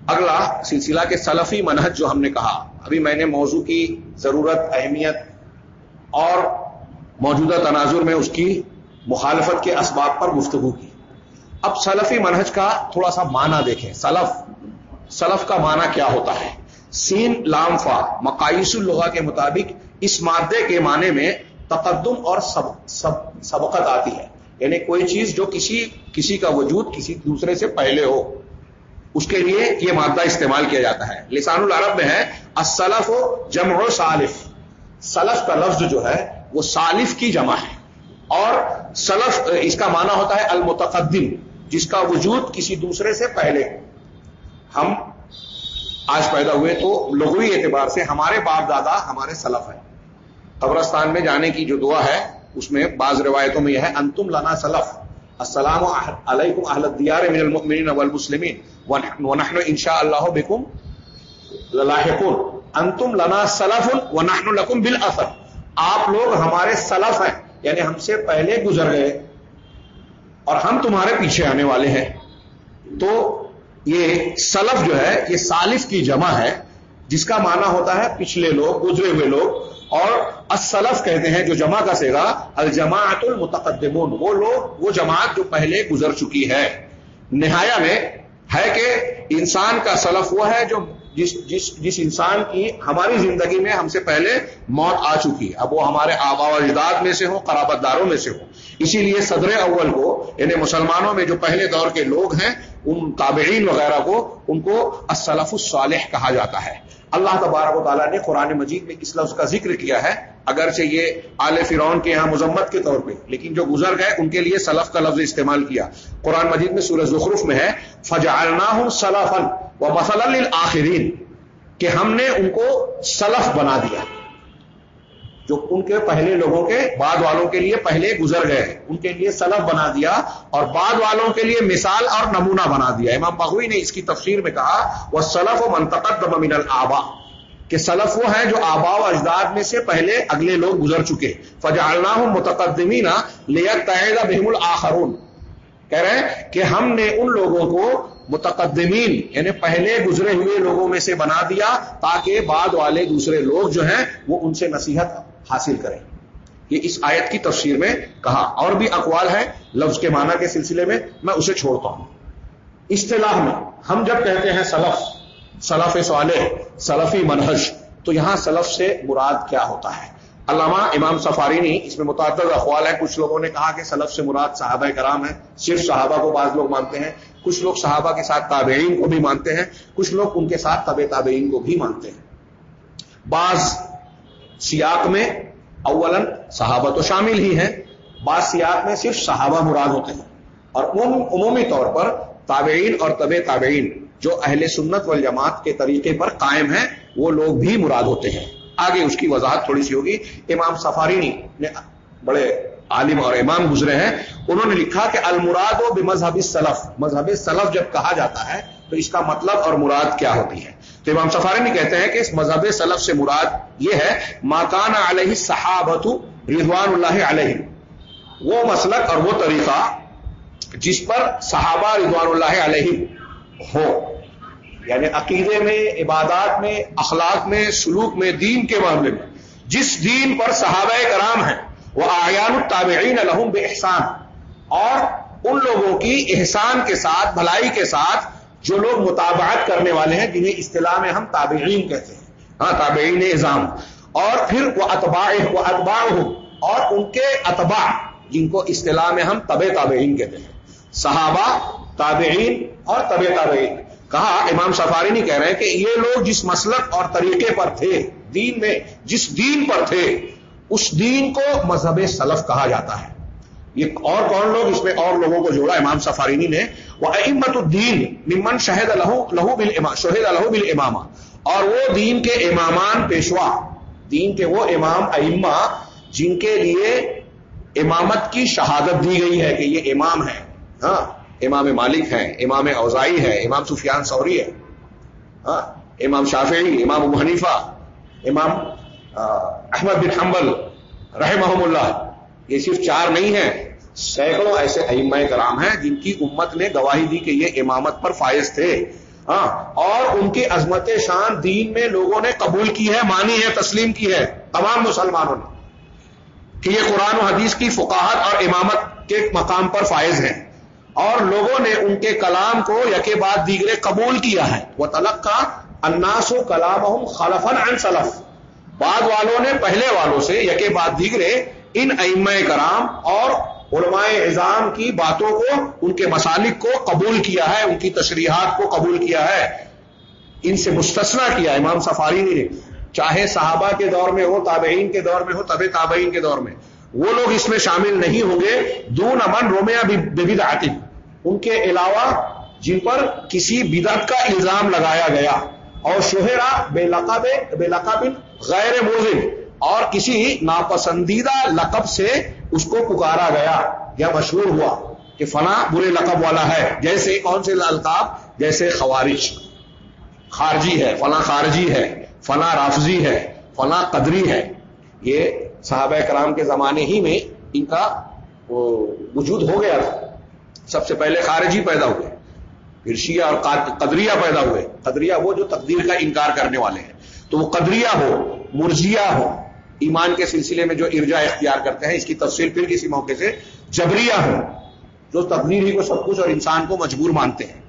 اگلا سلسلہ کے سلفی منہج جو ہم نے کہا، ابھی میں نے موضوع کی ضرورت، اہمیت اور موجودہ تناظر میں اس کی مخالفت کے اسباب پر گفتگو کی۔ اب سلفی منہج کا تھوڑا سا معنی دیکھیں۔ سلف سلف کا معنی کیا ہوتا ہے؟ سین لامفا مقاص الغا کے مطابق اس مادے کے معنی میں تقدم اور سب سب، سبقت آتی ہے۔ یعنی کوئی چیز جو کسی کسی کا وجود کسی دوسرے سے پہلے ہو۔ اس کے لیے یہ مادہ استعمال کیا جاتا ہے۔ لسان العرب میں ہے اسلف و جمع و سالف۔ سلف کا لفظ جو ہے، وہ سالف کی جمع ہے۔ اور سلف، اس کا معنی ہوتا ہے المتقدم، جس کا وجود کسی دوسرے سے پہلے۔ ہم آج پیدا ہوئے تو لغوی اعتبار سے ہمارے باپ دادا ہمارے سلف ہیں۔ قبرستان میں جانے کی جو دعا ہے، اس میں بعض روایتوں میں یہ ہے، انتم لنا سلف۔ السلام علیکم اہل الدیار من المؤمنین والمسلمین. ونحن انشاء اللہ بكم للاحقون. انتم لنا سلف ونحن لکم بالاثر آپ لوگ ہمارے سلف ہیں. یعنی ہم سے پہلے گزر گئے اور ہم تمہارے پیچھے آنے والے ہیں. تو یہ سلف جو ہے، یہ سالف کی جمع ہے، جس کا معنی ہوتا ہے پچھلے لوگ، گزرے ہوئے لوگ اور اسلف کہتے ہیں جو جمع کا سیگا الجماعت المتقدمون وہ لوگ، وہ جماعت جو پہلے گزر چکی ہے۔ نہایا میں ہے کہ انسان کا سلف وہ ہے جو جس جس جس انسان کی ہماری زندگی میں ہم سے پہلے موت آ چکی ہے۔ اب وہ ہمارے آبا و اجداد میں سے ہو قرابت داروں میں سے ہو اسی لیے صدر اول کو یعنی مسلمانوں میں جو پہلے دور کے لوگ ہیں، ان تابعین وغیرہ کو، ان کو اسلف الصالح کہا جاتا ہے۔ اللہ تبارک و تعالیٰ نے قرآن مجید میں اس لفظ کا ذکر کیا ہے؟ اگرچہ یہ آل فرعون کے یہاں مذمت کے طور پہ، لیکن جو گزر گئے، ان کے لیے سلف کا لفظ استعمال کیا۔ قرآن مجید میں سورہ زخرف میں ہے فجعلناہم سلفا و مثلا للآخرین کہ ہم نے ان کو سلف بنا دیا۔ جو ان کے پہلے لوگوں کے بعد والوں کے لیے پہلے گزر گئے ان کے لیے سلف بنا دیا اور بعد والوں کے لیے مثال اور نمونہ بنا دیا۔ امام بغوی نے اس کی تفسیر میں کہا وہ سلف و منتقد من الآبا کہ سلف وہ ہیں جو آبا و اجداد میں سے پہلے اگلے لوگ گزر چکے۔ فجالنا ہوں متقدمین لیت تعید بہم الآخرون۔ کہہ رہے ہیں کہ ہم نے ان لوگوں کو متقدمین یعنی پہلے گزرے ہوئے لوگوں میں سے بنا دیا تاکہ بعد والے دوسرے لوگ جو ہیں وہ ان سے نصیحت حاصل کریں۔ یہ اس آیت کی تفسیر میں کہا۔ اور بھی اقوال ہے لفظ کے معنی کے سلسلے میں میں اسے چھوڑتا ہوں۔ اصطلاح میں ہم جب کہتے ہیں سلف سلف صالح سلفی منہج، تو یہاں سلف سے مراد کیا ہوتا ہے؟ علامہ امام سفاری نے اس میں متعدد اقوال ہے کچھ لوگوں نے کہا کہ سلف سے مراد صحابہ کرام ہے صرف صحابہ کو بعض لوگ مانتے ہیں۔ کچھ لوگ صحابہ کے ساتھ تابعین کو بھی مانتے ہیں۔ کچھ لوگ ان کے ساتھ طب تابعین کو بھی مانتے ہیں۔ بعض سیاق میں اولن صحابہ تو شامل ہی ہیں، بعض سیاق میں صرف صحابہ مراد ہوتے ہیں۔ اور عمومی طور پر تابعین اور طب تابعین جو اہل سنت والجماعت کے طریقے پر قائم ہیں، وہ لوگ بھی مراد ہوتے ہیں۔ آگے اس کی وضاحت تھوڑی سی ہوگی۔ امام سفاری نے بڑے عالم اور امام گزرے ہیں۔ انہوں نے لکھا کہ المراد و بے مذہبی سلف مذہب سلف جب کہا جاتا ہے، تو اس کا مطلب اور مراد کیا ہوتی ہے؟ تو امام سفاری کہتے ہیں کہ اس مذہب سلف سے مراد یہ ہے ماکان علیہ صحابت رضوان اللہ علیہ وہ مسلک اور وہ طریقہ جس پر صحابہ رضوان اللہ علیہ ہو۔ یعنی عقیدے میں، عبادات میں، اخلاق میں، سلوک میں، دین کے معاملے میں۔ جس دین پر صحابہ کرام ہیں، وہ آیان التابعین الحم بے احسان اور ان لوگوں کی احسان کے ساتھ، بھلائی کے ساتھ جو لوگ مطابعت کرنے والے ہیں، جنہیں اصطلاح میں ہم تابعین کہتے ہیں۔ ہاں تابعین اظام اور پھر وہ اتباع وہ اتباع ہو اور ان کے اتباع، جن کو اصطلاح میں ہم طب تابعین کہتے ہیں۔ صحابہ، تابعین اور طب تابعین۔ کہا، امام سفاری نہیں کہہ رہے ہیں کہ یہ لوگ جس مسلک اور طریقے پر تھے، دین میں، جس دین پر تھے، اس دین کو مذہب سلف کہا جاتا ہے۔ یہ اور کون لوگ اس میں اور لوگوں کو جوڑا؟ امام سفارینی نے وہ امت الدین ممن شہد لہو لہو بل شہید الہو بل امام اور وہ دین کے امامان پیشوا، دین کے وہ امام ائمہ جن کے لیے امامت کی شہادت دی گئی ہے کہ یہ امام ہے ہاں امام مالک ہیں، امام اوزائی ہے امام سفیان سوری ہے ہاں امام شافعی، امام ابو حنیفہ، امام احمد بن حنبل رحمہم اللہ. یہ صرف چار نہیں ہیں، سینکڑوں ایسے ائمہ کرام ہیں جن کی امت نے گواہی دی کہ یہ امامت پر فائز تھے۔ ہاں اور ان کی عظمت شان دین میں لوگوں نے قبول کی ہے، مانی ہے، تسلیم کی ہے، تمام مسلمانوں نے۔ کہ یہ قرآن و حدیث کی فقاہت اور امامت کے مقام پر فائز ہیں۔ اور لوگوں نے ان کے کلام کو یکے بعد دیگرے قبول کیا ہے۔ وہ تلق کا اناس و کلام خلفن سلف۔ بعد والوں نے پہلے والوں سے یکے بعد دیگرے ان ام کرام اور علماء اظام کی باتوں کو، ان کے مسالک کو قبول کیا ہے، ان کی تشریحات کو قبول کیا ہے۔ ان سے مستثنا کیا، امام سفاری نے، چاہے صحابہ کے دور میں ہو، تابعین کے دور میں ہو طب تابعین کے دور میں۔ وہ لوگ اس میں شامل نہیں ہوں گے۔ دون امن رومیا ببد ان کے علاوہ جن پر کسی بدعت کا الزام لگایا گیا۔ اور شہرا بے لقب بے لقب غیر موزن۔ اور کسی ناپسندیدہ لقب سے اس کو پکارا گیا یا مشہور ہوا کہ فنا برے لقب والا ہے، جیسے کون سے القاب جیسے خوارش خارجی ہے، فلاں خارجی ہے، فلاں رافضی ہے، فلاں قدری ہے۔ یہ صحابہ کرام کے زمانے ہی میں ان کا وجود ہو گیا تھا۔ سب سے پہلے خارجی پیدا ہوئے، پھر شیعہ اور قدریہ پیدا ہوئے۔ قدریہ وہ جو تقدیر کا انکار کرنے والے ہیں۔ تو وہ قدریہ ہو مرزیہ ہو ایمان کے سلسلے میں جو ارجا اختیار کرتے ہیں، اس کی تفصیل پھر کسی موقع سے جبریہ ہو، جو تقدیر کو سب کچھ اور انسان کو مجبور مانتے ہیں۔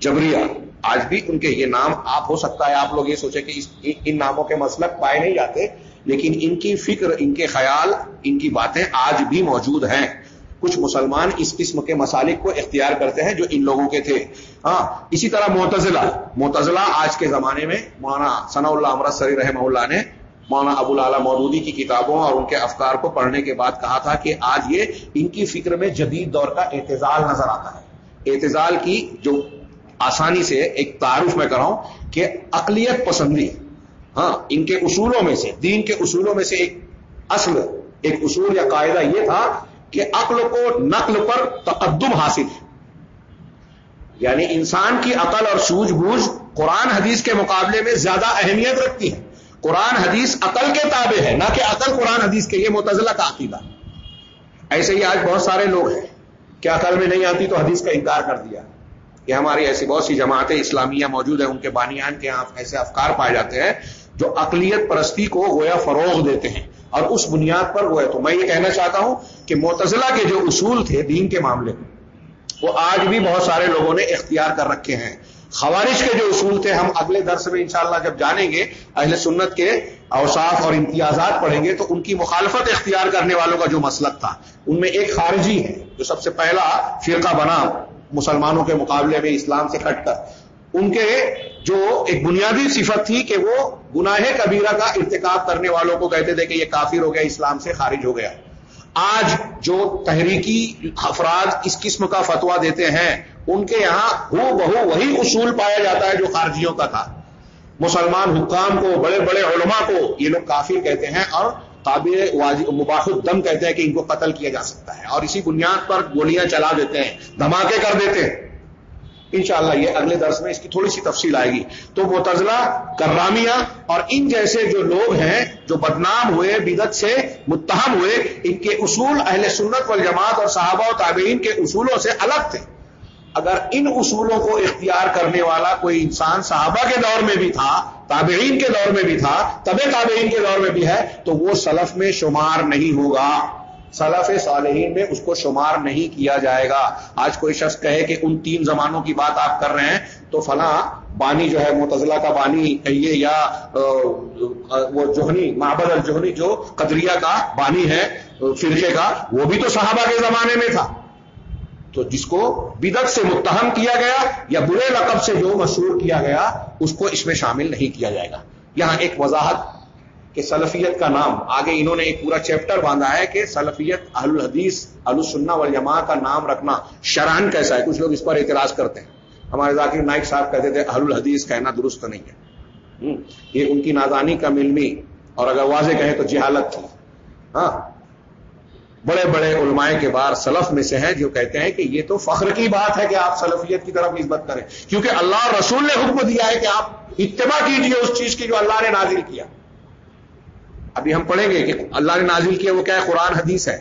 جبریہ، آج بھی ان کے یہ نام آپ ہو سکتا ہے، آپ لوگ یہ سوچیں کہ ان ناموں کے مسلک پائے نہیں جاتے، لیکن ان کی فکر، ان کے خیال، ان کی باتیں آج بھی موجود ہیں۔ کچھ مسلمان اس قسم کے مسالک کو اختیار کرتے ہیں جو ان لوگوں کے تھے۔ ہاں اسی طرح معتزلہ معتزلہ آج کے زمانے میں، مولانا ثنا اللہ امرت سری رحمہ اللہ نے مولانا ابو العلا مودودی کی کتابوں اور ان کے افکار کو پڑھنے کے بعد کہا تھا کہ آج یہ ان کی فکر میں جدید دور کا اعتزال نظر آتا ہے۔ اعتزال کی جو آسانی سے ایک تعارف میں کراؤں کہ اقلیت پسندی ہاں ان کے اصولوں میں سے، دین کے اصولوں میں سے ایک اصل، ایک اصول یا قاعدہ یہ تھا کہ عقل کو نقل پر تقدم حاصل۔ ہے یعنی انسان کی عقل اور سوجھ بوجھ قرآن حدیث کے مقابلے میں زیادہ اہمیت رکھتی ہے۔ قرآن حدیث عقل کے تابع ہے، نہ کہ عقل قرآن حدیث کے یہ متضلہ کا عقیدہ۔ ایسے ہی آج بہت سارے لوگ ہیں کہ عقل میں نہیں آتی تو حدیث کا انکار کر دیا۔ کہ ہماری ایسی بہت سی جماعتیں اسلامیہ موجود ہیں، ان کے بانیان کے یہاں ایسے افکار پائے جاتے ہیں جو اقلیت پرستی کو گویا فروغ دیتے ہیں۔ اور اس بنیاد پر گویا تو میں یہ کہنا چاہتا ہوں کہ متضلہ کے جو اصول تھے دین کے معاملے میں وہ آج بھی بہت سارے لوگوں نے اختیار کر رکھے ہیں۔ خوارش کے جو اصول تھے، ہم اگلے درس میں انشاءاللہ جب جانیں گے، اہل سنت کے اوصاف اور امتیازات پڑھیں گے، تو ان کی مخالفت اختیار کرنے والوں کا جو مسلک تھا، ان میں ایک خارجی ہے، جو سب سے پہلا فرقہ بنا مسلمانوں کے مقابلے میں اسلام سے کٹ کر۔ ان کے جو ایک بنیادی صفت تھی کہ وہ گناہ کبیرہ کا ارتکاب کرنے والوں کو کہتے تھے کہ یہ کافر ہو گیا، اسلام سے خارج ہو گیا۔ آج جو تحریکی افراد اس قسم کا فتوا دیتے ہیں ان کے یہاں ہو بہو وہی اصول پایا جاتا ہے جو خارجیوں کا تھا۔ مسلمان حکام کو، بڑے بڑے علماء کو یہ لوگ کافر کہتے ہیں اور قابل مباح الدم کہتے ہیں کہ ان کو قتل کیا جا سکتا ہے اور اسی بنیاد پر گولیاں چلا دیتے ہیں، دھماکے کر دیتے ہیں۔ انشاءاللہ یہ اگلے درس میں اس کی تھوڑی سی تفصیل آئے گی۔ تو متضلہ کرامیہ اور ان جیسے جو لوگ ہیں جو بدنام ہوئے بدت سے متہم ہوئے، ان کے اصول اہل سنت والجماعت اور صحابہ و تابعین کے اصولوں سے الگ تھے۔ اگر ان اصولوں کو اختیار کرنے والا کوئی انسان صحابہ کے دور میں بھی تھا، تابعین کے دور میں بھی تھا طب تابعین کے دور میں بھی ہے، تو وہ سلف میں شمار نہیں ہوگا۔ سلف صالحین میں اس کو شمار نہیں کیا جائے گا۔ آج کوئی شخص کہے کہ ان تین زمانوں کی بات آپ کر رہے ہیں، تو فلاں بانی جو ہے متضلہ کا بانی کہیے یا وہ جوہنی محبت الجوہنی جو قدریہ کا بانی ہے، فرقے کا، وہ بھی تو صحابہ کے زمانے میں تھا۔ تو جس کو بدت سے متہم کیا گیا یا برے لقب سے جو مشہور کیا گیا، اس کو اس میں شامل نہیں کیا جائے گا۔ یہاں ایک وضاحت کہ سلفیت کا نام، آگے انہوں نے ایک پورا چیپٹر باندھا ہے کہ سلفیت اہل الحدیث السنہ والجماع کا نام رکھنا شران کیسا ہے؟ کچھ لوگ اس پر اعتراض کرتے ہیں۔ ہمارے ذاکر نائک صاحب کہتے تھے، اہل الحدیث کہنا درست نہیں ہے۔ یہ ان کی نادانی کا ملمی اور اگر واضح کہیں تو جہالت تھی۔ ہاں بڑے بڑے علماء کے بار سلف میں سے ہے جو کہتے ہیں کہ یہ تو فخر کی بات ہے کہ آپ سلفیت کی طرف نسبت کریں۔ کیونکہ اللہ رسول نے حکم دیا ہے کہ آپ اتباع کیجیے اس چیز کی جو اللہ نے نازل کیا۔ ابھی ہم پڑھیں گے کہ اللہ نے نازل کیا وہ کیا ہے؟ قرآن، حدیث ہے۔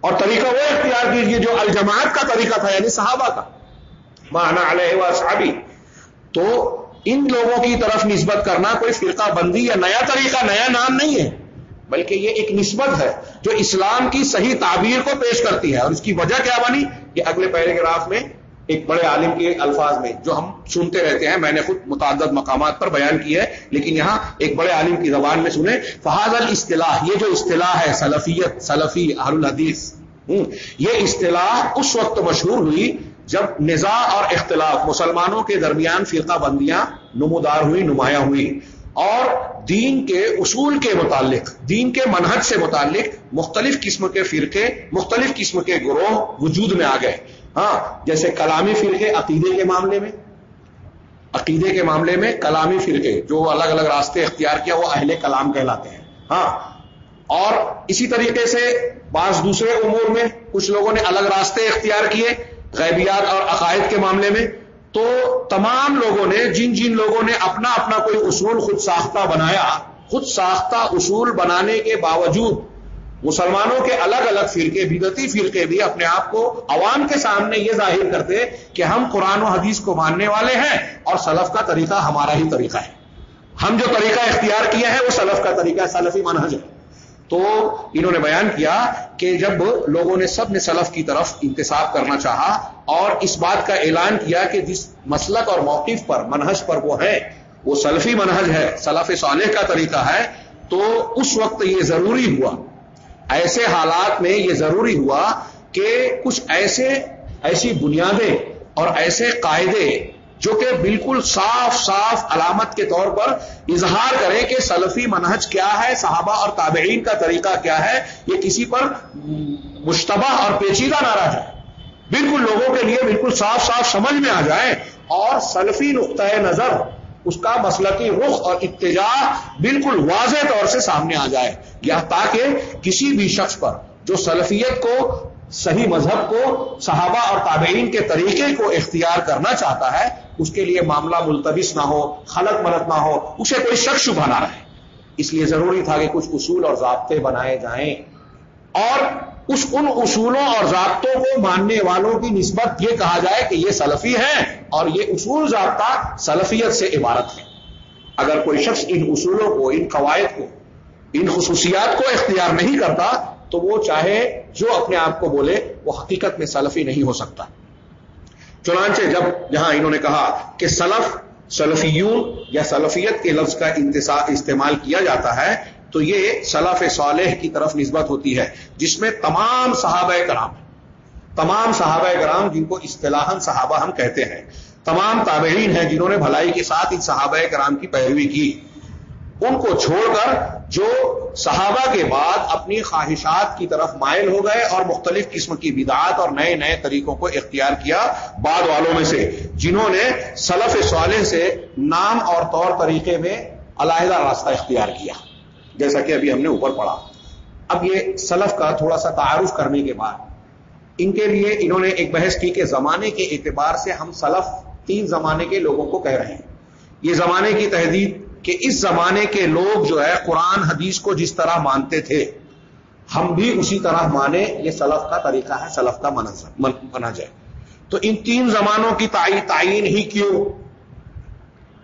اور طریقہ وہ اختیار کیجیے جو الجماعت کا طریقہ تھا یعنی صحابہ کا۔ مانا علیہ صحابی تو ان لوگوں کی طرف نسبت کرنا کوئی فرقہ بندی یا نیا طریقہ، نیا نام نہیں ہے۔ بلکہ یہ ایک نسبت ہے جو اسلام کی صحیح تعبیر کو پیش کرتی ہے اور اس کی وجہ کیا بنی؟ یہ اگلے پیراگراف میں ایک بڑے عالم کے الفاظ میں جو ہم سنتے رہتے ہیں، میں نے خود متعدد مقامات پر بیان کیا ہے، لیکن یہاں ایک بڑے عالم کی زبان میں سنیں۔ فہاد الاصطلاح، یہ جو اصطلاح ہے، سلفیت، سلفی، اہل الحدیث یہ اصطلاح اس وقت مشہور ہوئی جب نزاع اور اختلاف، مسلمانوں کے درمیان فرقہ بندیاں نمودار ہوئی نمایاں ہوئی اور دین کے اصول کے متعلق، دین کے منہج سے متعلق مختلف قسم کے فرقے، مختلف قسم کے گروہ وجود میں آ گئے۔ ہاں جیسے کلامی فرقے عقیدے کے معاملے میں۔ عقیدے کے معاملے میں کلامی فرقے، جو الگ الگ راستے اختیار کیا، وہ اہل کلام کہلاتے ہیں۔ ہاں اور اسی طریقے سے بعض دوسرے امور میں کچھ لوگوں نے الگ راستے اختیار کیے، غیبیات اور عقائد کے معاملے میں۔ تو تمام لوگوں نے، جن جن لوگوں نے اپنا اپنا کوئی اصول خود ساختہ بنایا، خود ساختہ اصول بنانے کے باوجود مسلمانوں کے الگ الگ فرقے بدتی فرقے بھی اپنے آپ کو عوام کے سامنے یہ ظاہر کرتے کہ ہم قرآن و حدیث کو ماننے والے ہیں اور سلف کا طریقہ ہمارا ہی طریقہ ہے۔ ہم جو طریقہ اختیار کیا ہے وہ سلف کا طریقہ ہے، سلفی منہج ہے۔ تو انہوں نے بیان کیا کہ جب لوگوں نے سب نے سلف کی طرف انتصاب کرنا چاہا اور اس بات کا اعلان کیا کہ جس مسلک اور موقف پر منہج پر وہ ہے، وہ سلفی منہج ہے، سلف صالح کا طریقہ ہے، تو اس وقت یہ ضروری ہوا، ایسے حالات میں یہ ضروری ہوا کہ کچھ ایسے، ایسی بنیادیں اور ایسے قاعدے جو کہ بالکل صاف صاف علامت کے طور پر اظہار کریں کہ سلفی منہج کیا ہے، صحابہ اور تابعین کا طریقہ کیا ہے، یہ کسی پر مشتبہ اور پیچیدہ نہ رہ جائے۔ بالکل لوگوں کے لیے بالکل صاف صاف سمجھ میں آ جائے اور سلفی نقطۂ نظر، اس کا مسلقی رخ اور اتجاہ بالکل واضح طور سے سامنے آ جائے۔ یا تاکہ کسی بھی شخص پر جو سلفیت کو، صحیح مذہب کو، صحابہ اور تابعین کے طریقے کو اختیار کرنا چاہتا ہے، اس کے لیے معاملہ ملتبس نہ ہو، خلط ملت نہ ہو، اسے کوئی شخص شبہ نہ رہے۔ اس لیے ضروری تھا کہ کچھ اصول اور ضابطے بنائے جائیں۔ اور اس ان اصولوں اور ضابطوں کو ماننے والوں کی نسبت یہ کہا جائے کہ یہ سلفی ہے اور یہ اصول ضابطہ سلفیت سے عبارت ہے اگر کوئی شخص ان اصولوں کو، ان قواعد کو، ان خصوصیات کو اختیار نہیں کرتا، تو وہ چاہے جو اپنے آپ کو بولے، وہ حقیقت میں سلفی نہیں ہو سکتا۔ چنانچہ جب جہاں انہوں نے کہا کہ سلف، سلفیون یا سلفیت کے لفظ کا استعمال کیا جاتا ہے تو یہ سلف صالح کی طرف نسبت ہوتی ہے، جس میں تمام صحابہ کرام، تمام صحابہ کرام جن کو اصطلاح صحابہ ہم کہتے ہیں، تمام تابعین ہیں جنہوں نے بھلائی کے ساتھ ان صحابہ کرام کی پیروی کی۔ ان کو چھوڑ کر جو صحابہ کے بعد اپنی خواہشات کی طرف مائل ہو گئے اور مختلف قسم کی بدعات اور نئے نئے طریقوں کو اختیار کیا بعد والوں میں سے، جنہوں نے سلف صالح سے نام اور طور طریقے میں علیحدہ راستہ اختیار کیا۔ جیسا کہ ابھی ہم نے اوپر پڑھا۔ اب یہ سلف کا تھوڑا سا تعارف کرنے کے بعد، ان کے لیے انہوں نے ایک بحث کی کہ زمانے کے اعتبار سے ہم سلف تین زمانے کے لوگوں کو کہہ رہے ہیں۔ یہ زمانے کی تحدید کہ اس زمانے کے لوگ جو ہے، قرآن، حدیث کو جس طرح مانتے تھے، ہم بھی اسی طرح مانے یہ سلف کا طریقہ ہے، سلف کا بنا جائے۔ تو ان تین زمانوں کی تعین ہی کیوں؟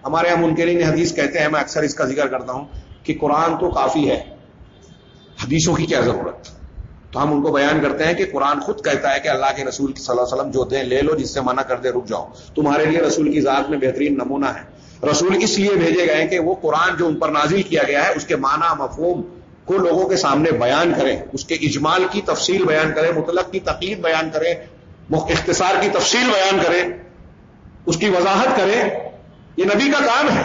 ہمارے یہاں منکرین حدیث کہتے ہیں، میں اکثر اس کا ذکر کرتا ہوں۔ کہ قرآن تو کافی ہے، حدیثوں کی کیا ضرورت؟ تو ہم ان کو بیان کرتے ہیں کہ قرآن خود کہتا ہے کہ اللہ کے رسول صلی اللہ علیہ وسلم جو دیں لے لو، جس سے منع کر دے رک جاؤ۔ تمہارے لیے رسول کی ذات میں بہترین نمونہ ہے۔ رسول اس لیے بھیجے گئے کہ وہ قرآن جو ان پر نازل کیا گیا ہے، اس کے معنی، مفہوم کو لوگوں کے سامنے بیان کریں، اس کے اجمال کی تفصیل بیان کریں، مطلق کی تقید بیان کریں اختصار کی تفصیل بیان کریں، اس کی وضاحت کریں۔ یہ نبی کا کام ہے۔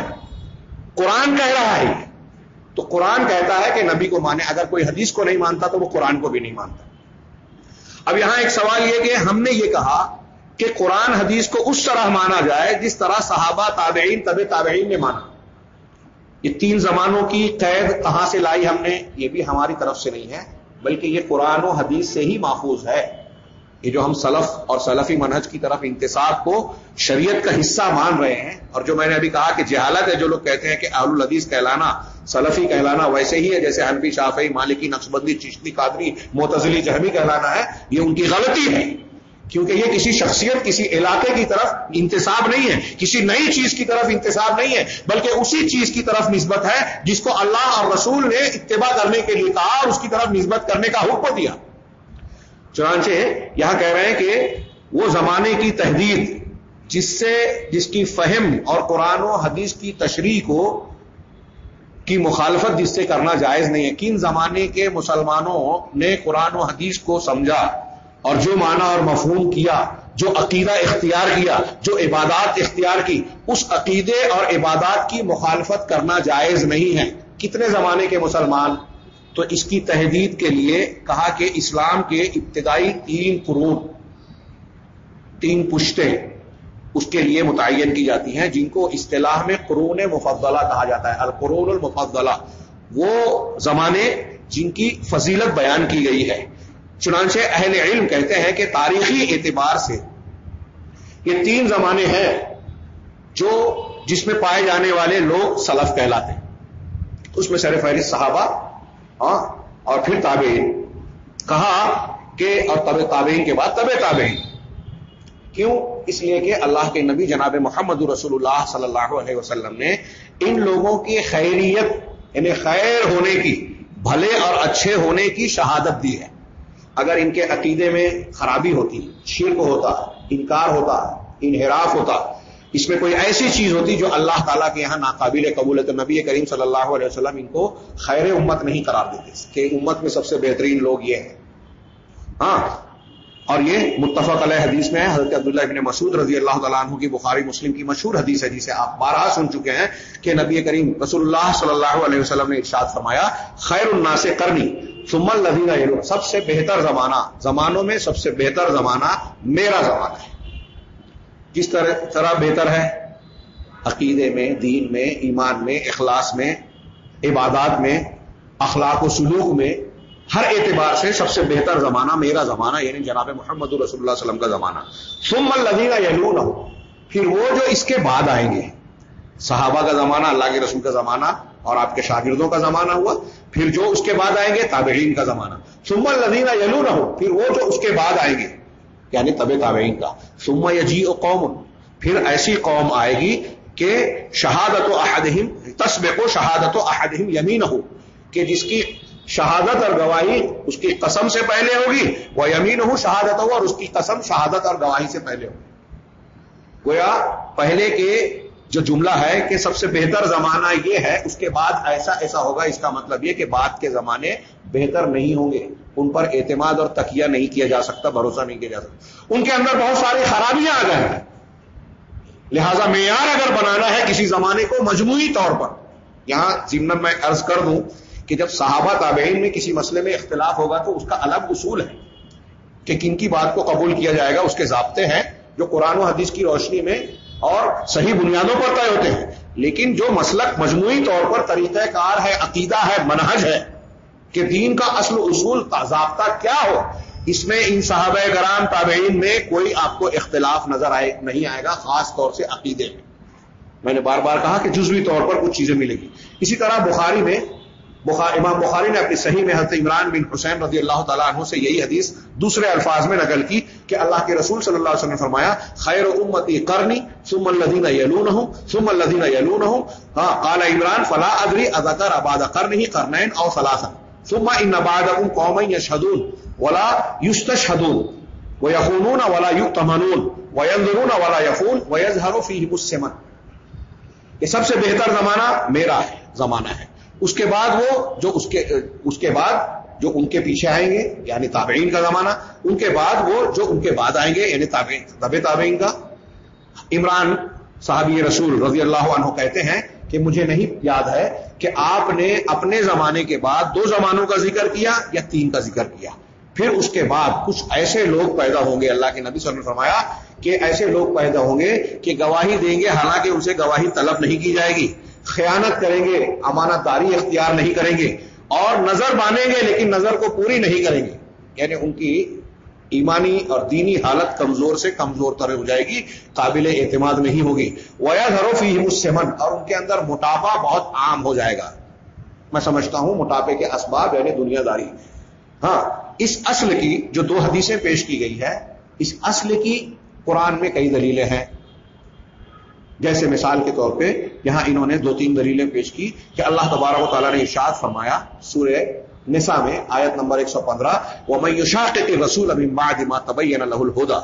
قرآن کہہ رہا ہے۔ تو قرآن کہتا ہے کہ نبی کو مانے، اگر کوئی حدیث کو نہیں مانتا تو وہ قرآن کو بھی نہیں مانتا۔ اب یہاں ایک سوال یہ کہ ہم نے یہ کہا کہ قرآن حدیث کو اس طرح مانا جائے جس طرح صحابہ تابعین طب تابعین نے مانا۔ یہ تین زمانوں کی قید کہاں سے لائی ہم نے، یہ بھی ہماری طرف سے نہیں ہے، بلکہ یہ قرآن و حدیث سے ہی محفوظ ہے۔ یہ جو ہم سلف اور سلفی منہج کی طرف انتصاب کو شریعت کا حصہ مان رہے ہیں اور جو میں نے ابھی کہا کہ جہالت ہے، جو لوگ کہتے ہیں کہ اہل الحدیث کہلانا، سلفی کہلانا ویسے ہی ہے، جیسے حنفی شافی مالکی، نقشبندی، چشتی، قادری، معتزلی، جہمی کہلانا ہے، یہ ان کی غلطی ہے۔ کیونکہ یہ کسی شخصیت، کسی علاقے کی طرف انتصاب نہیں ہے، کسی نئی چیز کی طرف انتصاب نہیں ہے، بلکہ اسی چیز کی طرف نسبت ہے، جس کو اللہ اور رسول نے اتباع کرنے کے لیے کہا اور اس کی طرف نسبت کرنے کا حکم دیا۔ چنانچہ یہاں کہہ رہے ہیں کہ وہ زمانے کی تحدید جس سے جس کی فہم اور قرآن و حدیث کی تشریح کو کی مخالفت جس سے کرنا جائز نہیں ہے، کن زمانے کے مسلمانوں نے قرآن و حدیث کو سمجھا اور جو معنی اور مفہوم کیا، جو عقیدہ اختیار کیا، جو عبادات اختیار کی، اس عقیدے اور عبادات کی مخالفت کرنا جائز نہیں ہے۔ کتنے زمانے کے مسلمان تو اس کی تحدید کے لیے کہا کہ اسلام کے ابتدائی تین قرون، تین پشتیں اس کے لیے متعین کی جاتی ہیں، جن کو اصطلاح میں قرون مفضلہ کہا جاتا ہے۔ القرون المفضلہ، وہ زمانے جن کی فضیلت بیان کی گئی ہے۔ چنانچہ اہل علم کہتے ہیں کہ تاریخی اعتبار سے یہ تین زمانے ہیں جو جس میں پائے جانے والے لوگ سلف کہلاتے ہیں۔ اس میں سر فہرست صحابہ ہاں اور پھر تابعین۔ کہا کہ اور طب تابعین کے بعد طب تابعین۔ کیوں؟ اس لیے کہ اللہ کے نبی جناب محمد رسول اللہ صلی اللہ علیہ وسلم نے ان لوگوں کی خیریت یعنی خیر ہونے کی، بھلے اور اچھے ہونے کی شہادت دی ہے۔ اگر ان کے عقیدے میں خرابی ہوتی، شرک ہوتا، انکار ہوتا، انحراف ہوتا اس میں کوئی ایسی چیز ہوتی جو اللہ تعالیٰ کے یہاں ناقابل قبول ہے تو نبی کریم صلی اللہ علیہ وسلم ان کو خیر امت نہیں قرار دیتے۔ کہ امت میں سب سے بہترین لوگ یہ ہیں۔ ہاں۔ اور یہ متفق علیہ حدیث میں ہے۔ حضرت عبداللہ ابن مسعود رضی اللہ تعالیٰ عنہ کی بخاری مسلم کی مشہور حدیث ہے، جسے آپ بارہ سن چکے ہیں کہ نبی کریم رسول اللہ صلی اللہ علیہ وسلم نے ارشاد فرمایا، خیر الناس کرنی ثم الذین سب سے بہتر زمانہ، زمانوں میں سب سے بہتر زمانہ میرا زمانہ ہے۔ کس طرح طرح بہتر ہے؟ عقیدے میں، دین میں، ایمان میں، اخلاص میں، عبادات میں، اخلاق و سلوک میں، ہر اعتبار سے سب سے بہتر زمانہ میرا زمانہ یعنی جناب محمد رسول اللہ علیہ وسلم کا زمانہ۔ سم الدینہ یلون ہو پھر وہ جو اس کے بعد آئیں گے۔ صحابہ کا زمانہ، اللہ کے رسول کا زمانہ اور آپ کے شاگردوں کا زمانہ ہوا۔ پھر جو اس کے بعد آئیں گے، تابعین کا زمانہ۔ سم الدینہ یلون ہو پھر وہ جو اس کے بعد آئیں گے۔ یعنی طب تابعین کا۔ سما یجی قوم، پھر ایسی قوم آئے گی کہ شہادت و احدہم تصب کو شہادت و احدہم یمین ہو کہ جس کی شہادت اور گواہی اس کی قسم سے پہلے ہوگی وہ یمین ہو شہادت ہو اور اس کی قسم شہادت اور گواہی سے پہلے ہوگی۔ گویا پہلے کے جو جملہ ہے کہ سب سے بہتر زمانہ یہ ہے، اس کے بعد ایسا ایسا ہوگا، اس کا مطلب یہ کہ بعد کے زمانے بہتر نہیں ہوں گے۔ ان پر اعتماد اور تکیہ نہیں کیا جا سکتا، بھروسہ نہیں کیا جا سکتا۔ ان کے اندر بہت ساری خرابیاں آ گئے ہیں۔ لہذا معیار اگر بنانا ہے کسی زمانے کو مجموعی طور پر، یہاں ضمن میں عرض کر دوں کہ جب صحابہ تابعین میں کسی مسئلے میں اختلاف ہوگا تو اس کا الگ اصول ہے کہ کن کی بات کو قبول کیا جائے گا، اس کے ضابطے ہیں جو قرآن و حدیث کی روشنی میں اور صحیح بنیادوں پر طے ہوتے ہیں۔ لیکن جو مسلک مجموعی طور پر طریقہ کار ہے، عقیدہ ہے، منہج ہے کہ دین کا اصل اصول ضابطہ کیا ہو، اس میں ان صحابہ کرام، تابعین میں کوئی آپ کو اختلاف نظر آئے، نہیں آئے گا، خاص طور سے عقیدے میں۔ میں نے بار بار کہا کہ جزوی طور پر کچھ چیزیں ملیں گی۔ اسی طرح بخاری میں بخار امام بخاری نے اپنی صحیح میں حضرت عمران بن حسین رضی اللہ تعالیٰ عنہ سے یہی حدیث دوسرے الفاظ میں نقل کی کہ اللہ کے رسول صلی اللہ علیہ وسلم نے فرمایا، خیر امتی کرنی سم الدین یلون ہوں سم الدین یلون ہوں ہاں کالا عمران فلاں ادری اداکر آباد کرنی کرنین اور فلاحن ثم ان بعدهم قوم يشهدون ولا يستشهدون ويخونون ولا يؤتمنون وينظرون ولا يفون ويظهر فيهم السمن. یہ سب سے بہتر زمانہ میرا ہے زمانہ ہے۔ اس کے بعد وہ، جو اس کے اس کے بعد جو ان کے پیچھے آئیں گے یعنی تابعین کا زمانہ، ان کے بعد وہ جو ان کے بعد آئیں گے یعنی طب تابعین کا۔ عمران صحابی رسول رضی اللہ عنہ کہتے ہیں کہ مجھے نہیں یاد ہے کہ آپ نے اپنے زمانے کے بعد دو زمانوں کا ذکر کیا یا تین کا ذکر کیا۔ پھر اس کے بعد کچھ ایسے لوگ پیدا ہوں گے، اللہ کے نبی صلی اللہ علیہ وسلم فرمایا کہ ایسے لوگ پیدا ہوں گے کہ گواہی دیں گے، حالانکہ ان سے گواہی طلب نہیں کی جائے گی۔ خیانت کریں گے امانت داری اختیار نہیں کریں گے۔ اور نظر باندھیں گے لیکن نظر کو پوری نہیں کریں گے۔ یعنی ان کی ایمانی اور دینی حالت کمزور سے کمزور تر ہو جائے گی، قابل اعتماد نہیں ہوگی۔ ویا دھروف ہی مسمن اور ان کے اندر موٹاپا بہت عام ہو جائے گا۔ میں سمجھتا ہوں موٹاپے کے اسباب یعنی دنیا داری ہاں اس اصل کی جو دو حدیثیں پیش کی گئی ہے اس اصل کی قرآن میں کئی دلیلیں ہیں۔ جیسے مثال کے طور پہ یہاں انہوں نے دو تین دلیلیں پیش کی کہ اللہ تبارک و تعالیٰ نے ارشاد فرمایا سورہ نسا میں آیت نمبر ایک سو پندرہ وہ میوشاق کے رسول ابھی ما تبین لہ الہدا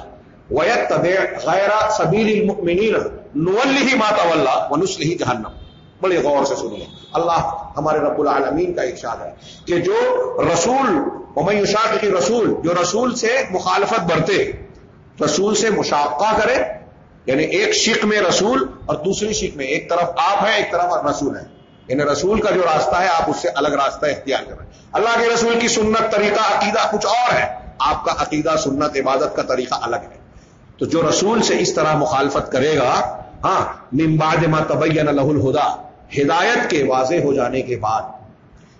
ویتبع غیر سبیل المؤمنین ما تولا جہنم بڑے غور سے سنیے، اللہ ہمارے رب العالمین کا ارشاد ہے کہ جو رسول ومیوشاق کی رسول جو رسول سے مخالفت برتے، رسول سے مشاقہ کرے یعنی ایک شک میں رسول اور دوسری شک میں، ایک طرف آپ ہیں، ایک طرف رسول ہے یعنی رسول کا جو راستہ ہے، آپ اس سے الگ راستہ اختیار کر رہے ہیں۔ اللہ کے رسول کی سنت، طریقہ، عقیدہ کچھ اور ہے۔ آپ کا عقیدہ، سنت، عبادت کا طریقہ الگ ہے۔ تو جو رسول سے اس طرح مخالفت کرے گا ہاں ممباد ما تبین لہ الہدا، ہدایت کے واضح ہو جانے کے بعد۔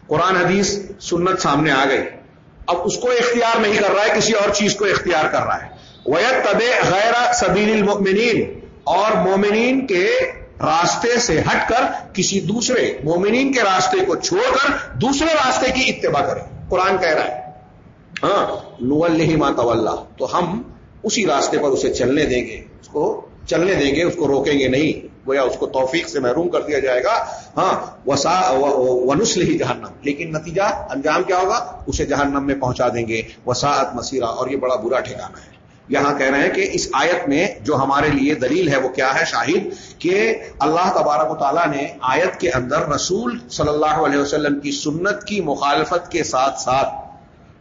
قرآن، حدیث، سنت سامنے آ گئی اب اس کو اختیار نہیں کر رہا ہے، کسی اور چیز کو اختیار کر رہا ہے۔ ویت طب غیر سبیل المؤمنین اور مومنین کے راستے سے ہٹ کر کسی دوسرے مومنین کے راستے کو چھوڑ کر دوسرے راستے کی اتباع کرے قرآن کہہ رہا ہے ہاں ماتا تو ہم اسی راستے پر اسے چلنے دیں گے، اس کو چلنے دیں گے، اس کو روکیں گے نہیں، گویا اس کو توفیق سے محروم کر دیا جائے گا۔ ہاں وسا ونسل ہی جہنم، لیکن نتیجہ انجام کیا ہوگا؟ اسے جہنم میں پہنچا دیں گے۔ وساعت مسیرہ، اور یہ بڑا برا ٹھکانا ہے۔ یہاں کہہ رہے ہیں کہ اس آیت میں جو ہمارے لیے دلیل ہے وہ کیا ہے شاہد؟ کہ اللہ تبارک و تعالیٰ نے آیت کے اندر رسول صلی اللہ علیہ وسلم کی سنت کی مخالفت کے ساتھ ساتھ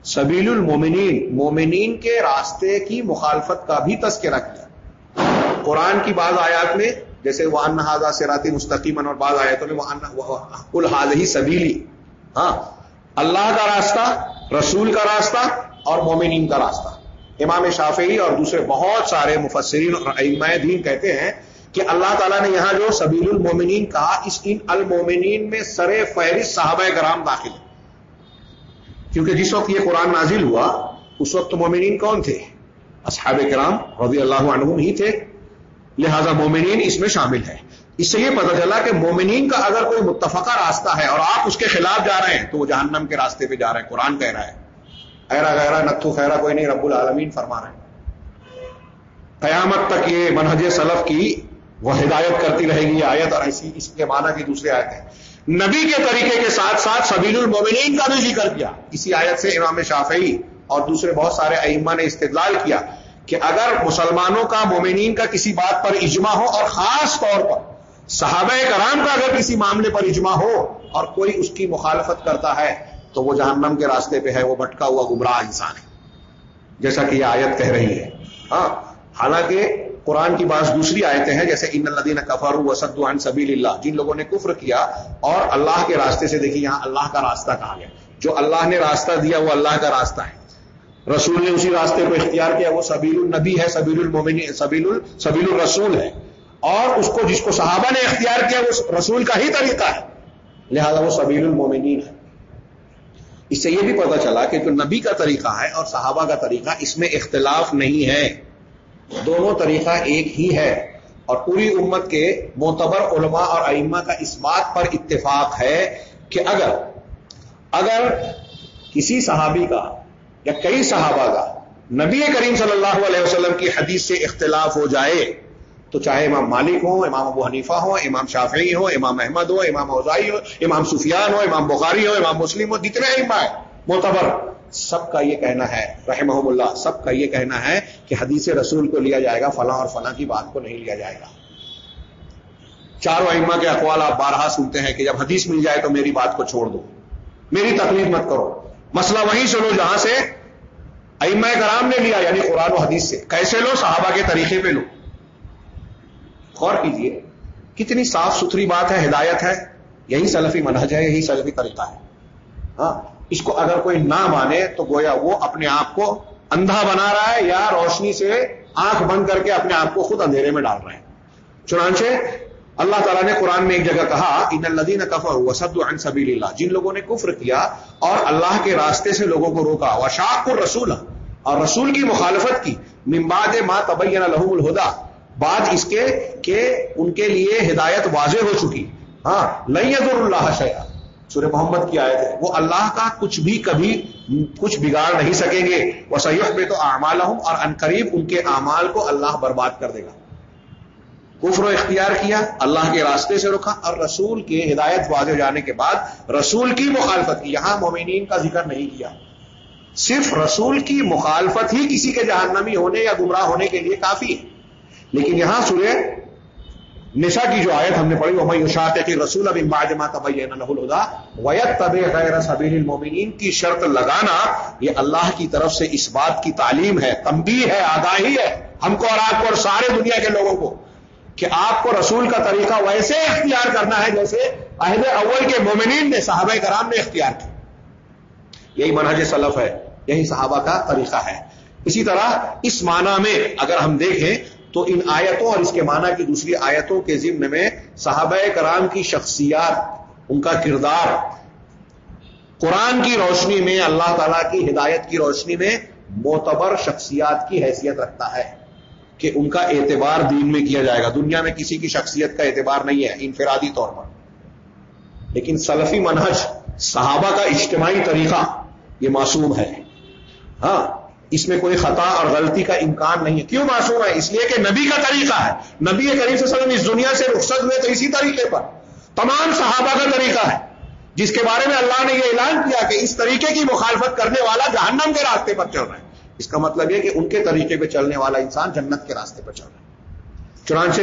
سبیل المومنین، مومنین کے راستے کی مخالفت کا بھی تذکرہ کیا۔ قرآن کی بعض آیات میں جیسے وہ انحاظہ سراتی مستقیمن اور بعض آیتوں میں الحاظ ہی سبیلی ہاں اللہ کا راستہ، رسول کا راستہ اور مومنین کا راستہ۔ امام شافعی اور دوسرے بہت سارے مفسرین اور دین کہتے ہیں کہ اللہ تعالیٰ نے یہاں جو سبیل المومنین کہا، اس ان المومنین میں سر فہرست صحابہ کرام داخل ہے کیونکہ جس وقت یہ قرآن نازل ہوا، اس وقت مومنین کون تھے؟ اصحاب کرام رضی اللہ عنہم ہی تھے۔ لہذا مومنین اس میں شامل ہے اس سے یہ پتہ چلا کہ مومنین کا اگر کوئی متفقہ راستہ ہے اور آپ اس کے خلاف جا رہے ہیں، تو وہ جہنم کے راستے پہ جا رہے ہیں، قرآن کہہ رہا ہے۔ ایرا گہرا نتھو خیرا کوئی نہیں، رب العالمین فرما رہے ہیں۔ قیامت تک یہ منہج سلف کی وہ ہدایت کرتی رہے گی، آیت اور ایسی، اس کے معنی کی دوسری آیت ہے۔ نبی کے طریقے کے ساتھ ساتھ سبیل المومنین کا بھی ذکر کیا۔ اسی آیت سے امام شافعی اور دوسرے بہت سارے ائمہ نے استدلال کیا کہ اگر مسلمانوں کا، مومنین کا کسی بات پر اجماع ہو اور خاص طور پر صحابہ کرام کا اگر کسی معاملے پر اجماع ہو اور کوئی اس کی مخالفت کرتا ہے تو وہ جہنم کے راستے پہ ہے، وہ بھٹکا ہوا گمراہ انسان ہے۔ جیسا کہ یہ آیت کہہ رہی ہے۔ ہاں حالانکہ قرآن کی بعض دوسری آیتیں ہیں، جیسے ان الدین کفر وسد عن سبیل اللہ جن لوگوں نے کفر کیا، اور اللہ کے راستے سے دیکھیے، یہاں اللہ کا راستہ کہا گیا۔ جو اللہ نے راستہ دیا، وہ اللہ کا راستہ ہے۔ رسول نے اسی راستے کو اختیار کیا، وہ سبیل النبی ہے، سبیل المومن سبیل سبیل الرسول ہے۔ اور اس کو، جس کو صحابہ نے اختیار کیا، وہ رسول کا ہی طریقہ ہے۔ لہذا وہ سبیل المومنین ہے۔ اس سے یہ بھی پتا چلا کہ جو نبی کا طریقہ ہے اور صحابہ کا طریقہ، اس میں اختلاف نہیں ہے۔ دونوں طریقہ ایک ہی ہے۔ اور پوری امت کے معتبر علماء اور ائمہ کا اس بات پر اتفاق ہے کہ اگر اگر کسی صحابی کا یا کئی صحابہ کا نبی کریم صلی اللہ علیہ وسلم کی حدیث سے اختلاف ہو جائے تو چاہے امام مالک ہو امام ابو حنیفہ ہو امام شافعی ہو امام احمد ہو امام اوزائی ہو امام سفیان ہو امام بخاری ہو امام مسلم ہو جتنے اما ہے معتبر۔ سب کا یہ کہنا ہے رحمہ اللہ، سب کا یہ کہنا ہے کہ حدیث رسول کو لیا جائے گا، فلاں اور فلاں کی بات کو نہیں لیا جائے گا۔ چاروں اما کے اقوال آپ بارہا سنتے ہیں کہ جب حدیث مل جائے تو میری بات کو چھوڑ دو۔ میری تکلیف مت کرو۔ مسئلہ وہیں سنو جہاں سے اما کرام نے لیا یعنی قرآن و حدیث سے۔ کیسے لو؟ صحابہ کے طریقے پہ لو۔ غور کیجیے کتنی صاف ستھری بات ہے، ہدایت ہے، یہی سلفی منہج ہے، یہی سلفی طریقہ ہے۔ ہاں اس کو اگر کوئی نہ مانے تو گویا وہ اپنے آپ کو اندھا بنا رہا ہے یا روشنی سے آنکھ بند کر کے اپنے آپ کو خود اندھیرے میں ڈال رہے ہیں چنانچہ، اللہ تعالیٰ نے قرآن میں ایک جگہ کہا، ان الدین کفر وسد عن سبیل اللہ جن لوگوں نے کفر کیا اور اللہ کے راستے سے لوگوں کو روکا وشاق الرسول اور رسول کی مخالفت کی ممباد ما تبین لہم الہدا بعد اس کے کہ ان کے لیے ہدایت واضح ہو چکی۔ ہاں لئی اللہ شیا سورہ محمد کی آیت ہے۔ وہ اللہ کا کچھ بھی کبھی کچھ بگاڑ نہیں سکیں گے۔ وہ سیاح میں تو اعمال ہوں اور انقریب ان کے اعمال کو اللہ برباد کر دے گا۔ کفر و اختیار کیا، اللہ کے راستے سے رکھا اور رسول کے ہدایت واضح جانے کے بعد رسول کی مخالفت کی۔ یہاں مومنین کا ذکر نہیں کیا۔ صرف رسول کی مخالفت ہی کسی کے جہنمی ہونے یا گمراہ ہونے کے لیے کافی ہے۔ لیکن یہاں سورہ نشا کی جو آیت ہم نے پڑھی وہ اشاعت کی رسول اب امباجما طبی الدا ویت طب غیر سبیل المومنین کی شرط لگانا یہ اللہ کی طرف سے اس بات کی تعلیم ہے تمبی ہے، آگاہی ہے۔ ہم کو اور آپ کو اور سارے دنیا کے لوگوں کو کہ آپ کو رسول کا طریقہ ویسے اختیار کرنا ہے جیسے عہد اول کے مومنین نے، صحابہ کرام نے اختیار کیا۔ یہی منہج سلف ہے، یہی صحابہ کا طریقہ ہے۔ اسی طرح اس معنی میں اگر ہم دیکھیں تو ان آیتوں اور اس کے معنی کی دوسری آیتوں کے ضمن میں صحابہ کرام کی شخصیات، ان کا کردار، قرآن کی روشنی میں، اللہ تعالی کی ہدایت کی روشنی میں معتبر شخصیات کی حیثیت رکھتا ہے کہ ان کا اعتبار دین میں کیا جائے گا۔ دنیا میں کسی کی شخصیت کا اعتبار نہیں ہے، انفرادی طور پر۔ لیکن سلفی منہج، صحابہ کا اجتماعی طریقہ یہ معصوم ہے۔ ہاں اس میں کوئی خطا اور غلطی کا امکان نہیں ہے۔ کیوں معصوم ہے؟ اس لیے کہ نبی کا طریقہ ہے۔ نبی کریم صلی اللہ علیہ وسلم اس دنیا سے رخصت ہوئے تو اسی طریقے پر۔ تمام صحابہ کا طریقہ ہے۔ جس کے بارے میں اللہ نے یہ اعلان کیا کہ اس طریقے کی مخالفت کرنے والا جہنم کے راستے پر چل رہا ہے۔ اس کا مطلب یہ کہ ان کے طریقے پہ چلنے والا انسان جنت کے راستے پہ چل رہا ہے۔ چنانچہ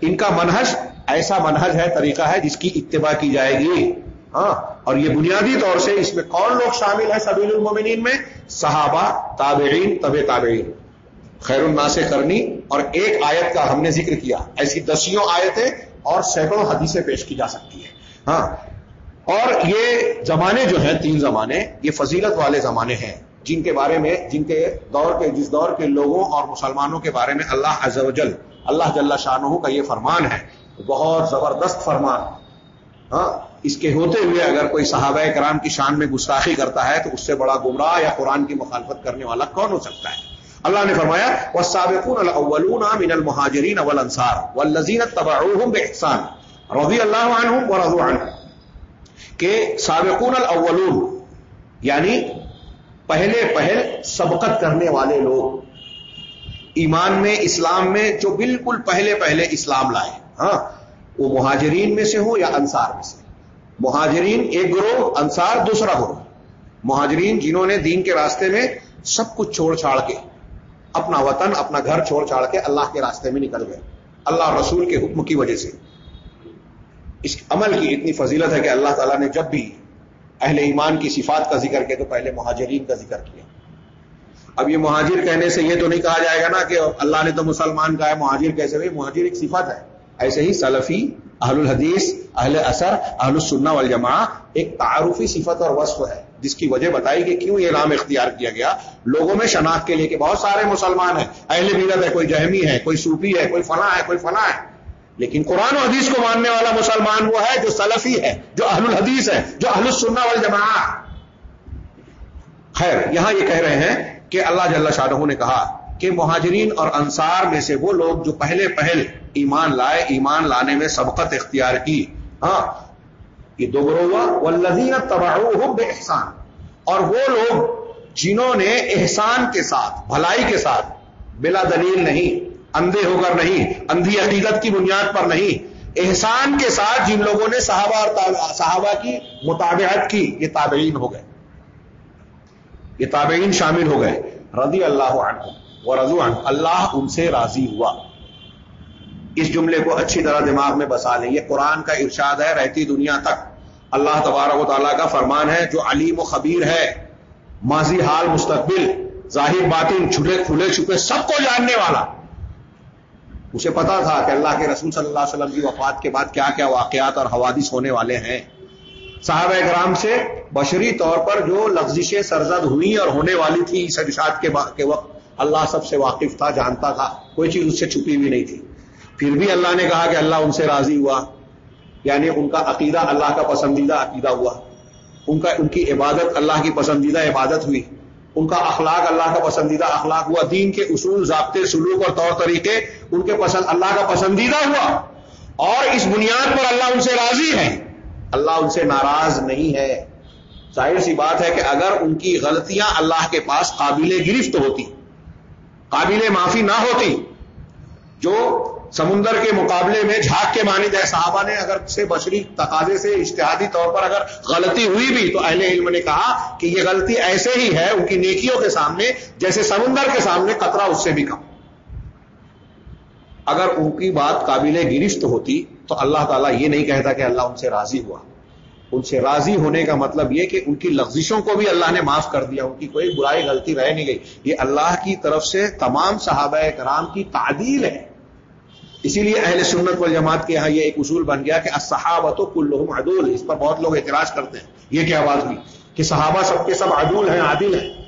ان کا منہج ایسا منہج ہے، طریقہ ہے جس کی اتباع کی جائے گی۔ ہاں۔ اور یہ بنیادی طور سے اس میں کون لوگ شامل ہیں سبیل المومنین میں؟ صحابہ، تابعین طب تابعین۔ خیر الناس کرنی اور ایک آیت کا ہم نے ذکر کیا۔ ایسی دسیوں آیتیں اور سینکڑوں حدیثیں پیش کی جا سکتی ہیں۔ ہاں۔ اور یہ زمانے جو ہیں، تین زمانے، یہ فضیلت والے زمانے ہیں۔ جن کے بارے میں، جن کے دور کے، جس دور کے لوگوں اور مسلمانوں کے بارے میں اللہ عز و جل، اللہ جل شاہ کا یہ فرمان ہے۔ بہت زبردست فرمان۔ ہاں۔ اس کے ہوتے ہوئے اگر کوئی صحابہ کرام کی شان میں گستاخی کرتا ہے تو اس سے بڑا گمراہ یا قرآن کی مخالفت کرنے والا کون ہو سکتا ہے؟ اللہ نے فرمایا وہ الاولون من المہاجرین والانصار والذین تبعوهم باحسان رضی اللہ عنہم ورضوا عنہ کہ سابقون الاولون یعنی پہلے پہل سبقت کرنے والے لوگ، ایمان میں، اسلام میں جو بالکل پہلے پہلے اسلام لائے۔ ہاں وہ مہاجرین میں سے ہو یا انصار میں سے۔ مہاجرین ایک گروہ، انصار دوسرا گروہ۔ مہاجرین جنہوں نے دین کے راستے میں سب کچھ چھوڑ چھاڑ کے، اپنا وطن، اپنا گھر چھوڑ چھاڑ کے اللہ کے راستے میں نکل گئے۔ اللہ رسول کے حکم کی وجہ سے۔ اس عمل کی اتنی فضیلت ہے کہ اللہ تعالیٰ نے جب بھی اہل ایمان کی صفات کا ذکر کیا تو پہلے مہاجرین کا ذکر کیا۔ اب یہ مہاجر کہنے سے یہ تو نہیں کہا جائے گا نا کہ اللہ نے تو مسلمان کہا ہے، مہاجر کیسے ہوئے؟ مہاجر ایک صفت ہے۔ ایسے ہی سلفی اہل الحدیث، اہل اثر، اہل السنہ والجماع ایک تعارفی صفت اور وصف ہے، جس کی وجہ بتائی کہ کیوں یہ نام اختیار کیا گیا۔ لوگوں میں شناخت کے لیے کہ بہت سارے مسلمان ہیں، اہل میرت ہے کوئی جہمی ہے، کوئی سوپی ہے، کوئی فنا ہے، کوئی فنا ہے۔ لیکن قرآن و حدیث کو ماننے والا مسلمان وہ ہے جو سلفی ہے، جو اہل الحدیث ہے، جو اہل السنہ والجماع خیر، یہاں یہ کہہ رہے ہیں کہ اللہ جل شاہ نے کہا کہ مہاجرین اور انصار میں سے وہ لوگ جو پہلے پہل ایمان لائے، ایمان لانے میں سبقت اختیار کی۔ ہاں یہ دو گروہ والذین تبعوہم بے احسان اور وہ لوگ جنہوں نے احسان کے ساتھ، بھلائی کے ساتھ، بلا دلیل نہیں، اندھے ہو کر نہیں، اندھی عقیدت کی بنیاد پر نہیں، احسان کے ساتھ جن لوگوں نے صحابہ اور صحابہ کی مطابعت کی، یہ تابعین ہو گئے۔ یہ تابعین شامل ہو گئے۔ رضی اللہ عنہ وہ اللہ ان سے راضی ہوا۔ اس جملے کو اچھی طرح دماغ میں بسا لیں۔ یہ قرآن کا ارشاد ہے، رہتی دنیا تک۔ اللہ تبارک و تعالیٰ کا فرمان ہے، جو علیم و خبیر ہے، ماضی حال مستقبل، ظاہر باطن، چھٹے کھلے چھپے، سب کو جاننے والا۔ اسے پتا تھا کہ اللہ کے رسول صلی اللہ علیہ وسلم کی وفات کے بعد کیا کیا واقعات اور حوادث ہونے والے ہیں۔ صحابہ کرام سے بشری طور پر جو لفزشیں سرزد ہوئی اور ہونے والی تھی اس ارشاد کے وقت اللہ سب سے واقف تھا، جانتا تھا، کوئی چیز اس سے چھپی ہوئی نہیں تھی۔ پھر بھی اللہ نے کہا کہ اللہ ان سے راضی ہوا۔ یعنی ان کا عقیدہ اللہ کا پسندیدہ عقیدہ ہوا۔ ان کا، ان کی عبادت اللہ کی پسندیدہ عبادت ہوئی۔ ان کا اخلاق اللہ کا پسندیدہ اخلاق ہوا۔ دین کے اصول، ضابطے، سلوک اور طور طریقے ان کے پسند، اللہ کا پسندیدہ ہوا۔ اور اس بنیاد پر اللہ ان سے راضی ہے۔ اللہ ان سے ناراض نہیں ہے۔ ظاہر سی بات ہے کہ اگر ان کی غلطیاں اللہ کے پاس قابل گرفت ہوتی قابل معافی نہ ہوتی، جو سمندر کے مقابلے میں جھاگ کے مانی ہے۔ صحابہ نے اگر سے بشری تقاضے سے اشتہادی طور پر اگر غلطی ہوئی بھی، تو اہل علم نے کہا کہ یہ غلطی ایسے ہی ہے، ان کی نیکیوں کے سامنے، جیسے سمندر کے سامنے قطرہ اس سے بھی کم۔ اگر ان کی بات قابل گرفت ہوتی، تو اللہ تعالیٰ یہ نہیں کہتا کہ اللہ ان سے راضی ہوا۔ ان سے راضی ہونے کا مطلب یہ کہ ان کی لغزشوں کو بھی اللہ نے معاف کر دیا، ان کی کوئی برائی غلطی رہ نہیں گئی۔ یہ اللہ کی طرف سے تمام صحابہ کرام کی تعدیل ہے۔ اسی لیے اہل سنت وال جماعت کے یہاں یہ ایک اصول بن گیا کہ صحابت کلحم عدول، اس پر بہت لوگ اعتراض کرتے ہیں۔ یہ کیا بات ہوئی؟ کہ صحابہ سب کے سب عدول ہیں، عادل ہیں۔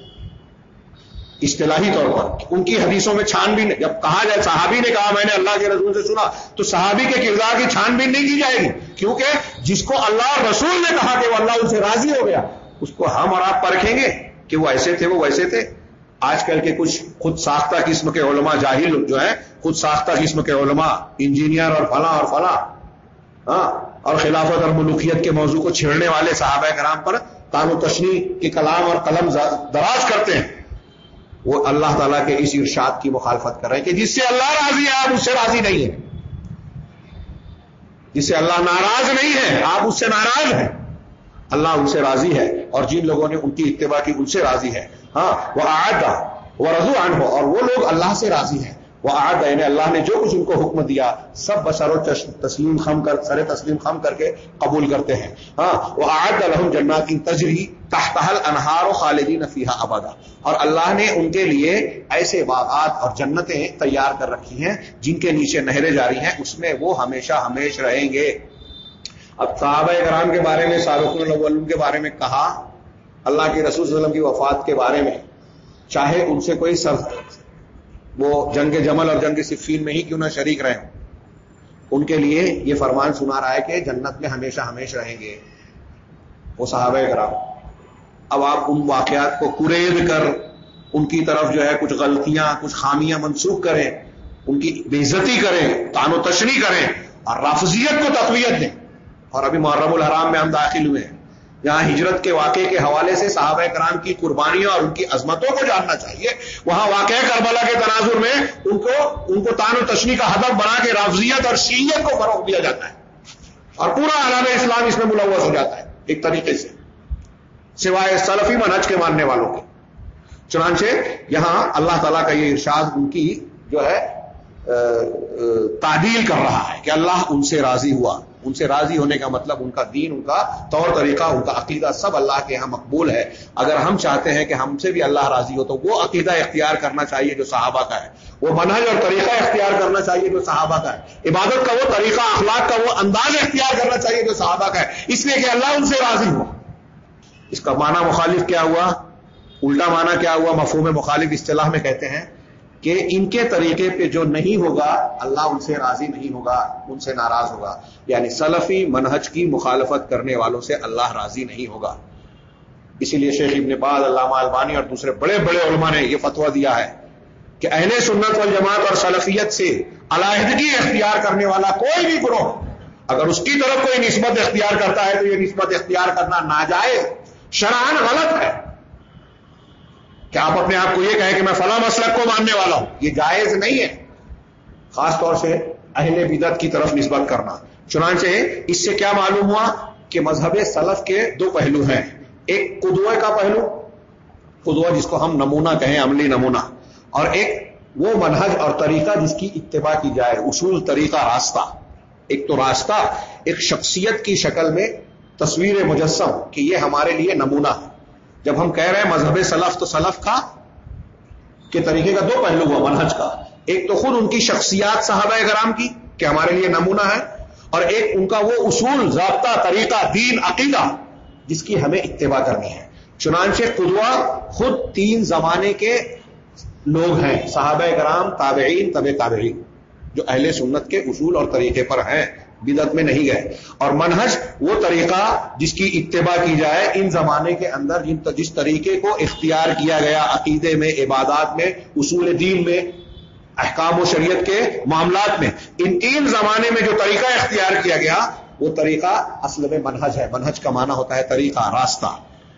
اصطلاحی طور پر، ان کی حدیثوں میں چھان بین جب کہا جائے صحابی نے کہا، میں نے اللہ کے رسول سے سنا، تو صحابی کے کردار کی چھان بین نہیں کی جائے گی۔ کیونکہ جس کو اللہ اور رسول نے کہا کہ وہ اللہ ان سے راضی ہو گیا، اس کو ہم اور آپ پرکھیں گے کہ وہ ایسے تھے، وہ ویسے تھے۔ آج کل کے کچھ خود ساختہ قسم کے علماء جاہل جو ہیں، خود ساختہ قسم کے علماء، انجینئر اور فلاں اور فلاں ہاں اور خلافت اور ملوکیت کے موضوع کو چھیڑنے والے صحابہ کرام پر تان و تشنی کے کلام اور قلم دراز کرتے ہیں۔ وہ اللہ تعالیٰ کے اس ارشاد کی مخالفت کر رہے ہیں کہ جس سے اللہ راضی ہے آپ اس سے راضی نہیں ہیں۔ جس سے اللہ ناراض نہیں ہے آپ اس سے ناراض ہیں۔ اللہ ان سے راضی ہے اور جن لوگوں نے ان کی اتباع کی ان سے راضی ہے۔ ہاں وہ آئے وہ رضو آن ہو اور وہ لوگ اللہ سے راضی ہیں۔ وہ یعنی اللہ نے جو کچھ ان کو حکم دیا، سب بسر و تسلیم خم کر سر تسلیم خم کر کے قبول کرتے ہیں۔ ہاں وہ آد الحم جنات کی تجری تحتحل انہار و خالدین فیحہ ابادا اور اللہ نے ان کے لیے ایسے باغات اور جنتیں تیار کر رکھی ہیں، جن کے نیچے نہریں جاری ہیں، اس میں وہ ہمیشہ ہمیش رہیں گے۔ اب صحابہ کرام کے بارے میں سابق الاولون کے بارے میں کہا، اللہ کے رسول صلی اللہ علیہ وسلم کی وفات کے بارے میں، چاہے ان سے کوئی وہ جنگ جمل اور جنگ صفین میں ہی کیوں نہ شریک رہے ہوں؟ ان کے لیے یہ فرمان سنا رہا ہے کہ جنت میں ہمیشہ ہمیشہ رہیں گے۔ وہ صحابہ کرام، اب آپ ان واقعات کو قریب کر، ان کی طرف جو ہے کچھ غلطیاں، کچھ خامیاں منسوخ کریں، ان کی بےزتی کریں، تان و تشریح کریں اور رافضیت کو تقویت دیں۔ اور ابھی محرم الحرام میں ہم داخل ہوئے ہیں۔ جہاں ہجرت کے واقعے کے حوالے سے صحابہ کرام کی قربانیوں اور ان کی عظمتوں کو جاننا چاہیے۔ وہاں واقع کربلا کے تناظر میں ان کو ان کو تان و تشنی کا ہدف بنا کے رافضیت اور شیت کو فروغ دیا جاتا ہے۔ اور پورا عالم اسلام اس میں ملوث ہو جاتا ہے، ایک طریقے سے۔ سوائے سلفی منج کے ماننے والوں کے۔ چنانچہ یہاں اللہ تعالیٰ کا یہ ارشاد ان کی جو ہے تعدیل کر رہا ہے کہ اللہ ان سے راضی ہوا۔ ان سے راضی ہونے کا مطلب ان کا دین، ان کا طور طریقہ، ان کا عقیدہ سب اللہ کے یہاں مقبول ہے۔ اگر ہم چاہتے ہیں کہ ہم سے بھی اللہ راضی ہو، تو وہ عقیدہ اختیار کرنا چاہیے جو صحابہ کا ہے۔ وہ منہج اور طریقہ اختیار کرنا چاہیے جو صحابہ کا ہے۔ عبادت کا وہ طریقہ، اخلاق کا وہ انداز اختیار کرنا چاہیے جو صحابہ کا ہے۔ اس لیے کہ اللہ ان سے راضی ہوا اس کا معنی مخالف کیا ہوا؟ الٹا معنی کیا ہوا؟ مفہوم مخالف اصطلاح میں کہتے ہیں۔ کہ ان کے طریقے پہ جو نہیں ہوگا، اللہ ان سے راضی نہیں ہوگا، ان سے ناراض ہوگا۔ یعنی سلفی منہج کی مخالفت کرنے والوں سے اللہ راضی نہیں ہوگا۔ اسی لیے شیخ ابن باز اللہ البانی اور دوسرے بڑے بڑے علماء نے یہ فتویٰ دیا ہے کہ اہل سنت والجماعت اور سلفیت سے علیحدگی اختیار کرنے والا کوئی بھی گروہ اگر اس کی طرف کوئی نسبت اختیار کرتا ہے تو یہ نسبت اختیار کرنا ناجائز شران غلط ہے۔ کہ آپ اپنے آپ کو یہ کہیں کہ میں فلاں مسلک کو ماننے والا ہوں، یہ جائز نہیں ہے۔ خاص طور سے اہل بدت کی طرف نسبت کرنا۔ چنانچہ اس سے کیا معلوم ہوا کہ مذہب سلف کے دو پہلو ہیں۔ ایک قدوے کا پہلو، قدوہ جس کو ہم نمونہ کہیں، عملی نمونہ۔ اور ایک وہ منہج اور طریقہ جس کی اتباع کی جائے، اصول، طریقہ، راستہ۔ ایک تو راستہ، ایک شخصیت کی شکل میں تصویر مجسم کہ یہ ہمارے لیے نمونہ ہے۔ جب ہم کہہ رہے ہیں مذہب سلف تو سلف کا کے طریقے کا دو پہلو ہوا، منہج کا۔ ایک تو خود ان کی شخصیات صحابہ کرام کی، کہ ہمارے لیے نمونہ ہے، اور ایک ان کا وہ اصول، ضابطہ، طریقہ، دین، عقیدہ، جس کی ہمیں اتباع کرنی ہے۔ چنانچہ قدوہ خود تین زمانے کے لوگ ہیں، صحابہ کرام تابعین طب تابعین، جو اہل سنت کے اصول اور طریقے پر ہیں۔ بدت میں نہیں گئے۔ اور منہج وہ طریقہ جس کی اتباع کی جائے ان زمانے کے اندر جس طریقے کو اختیار کیا گیا عقیدے میں، عبادات میں، اصول دین میں، احکام و شریعت کے معاملات میں۔ ان تین زمانے میں جو طریقہ اختیار کیا گیا، وہ طریقہ اصل میں منہج ہے۔ منہج کا معنی ہوتا ہے طریقہ، راستہ۔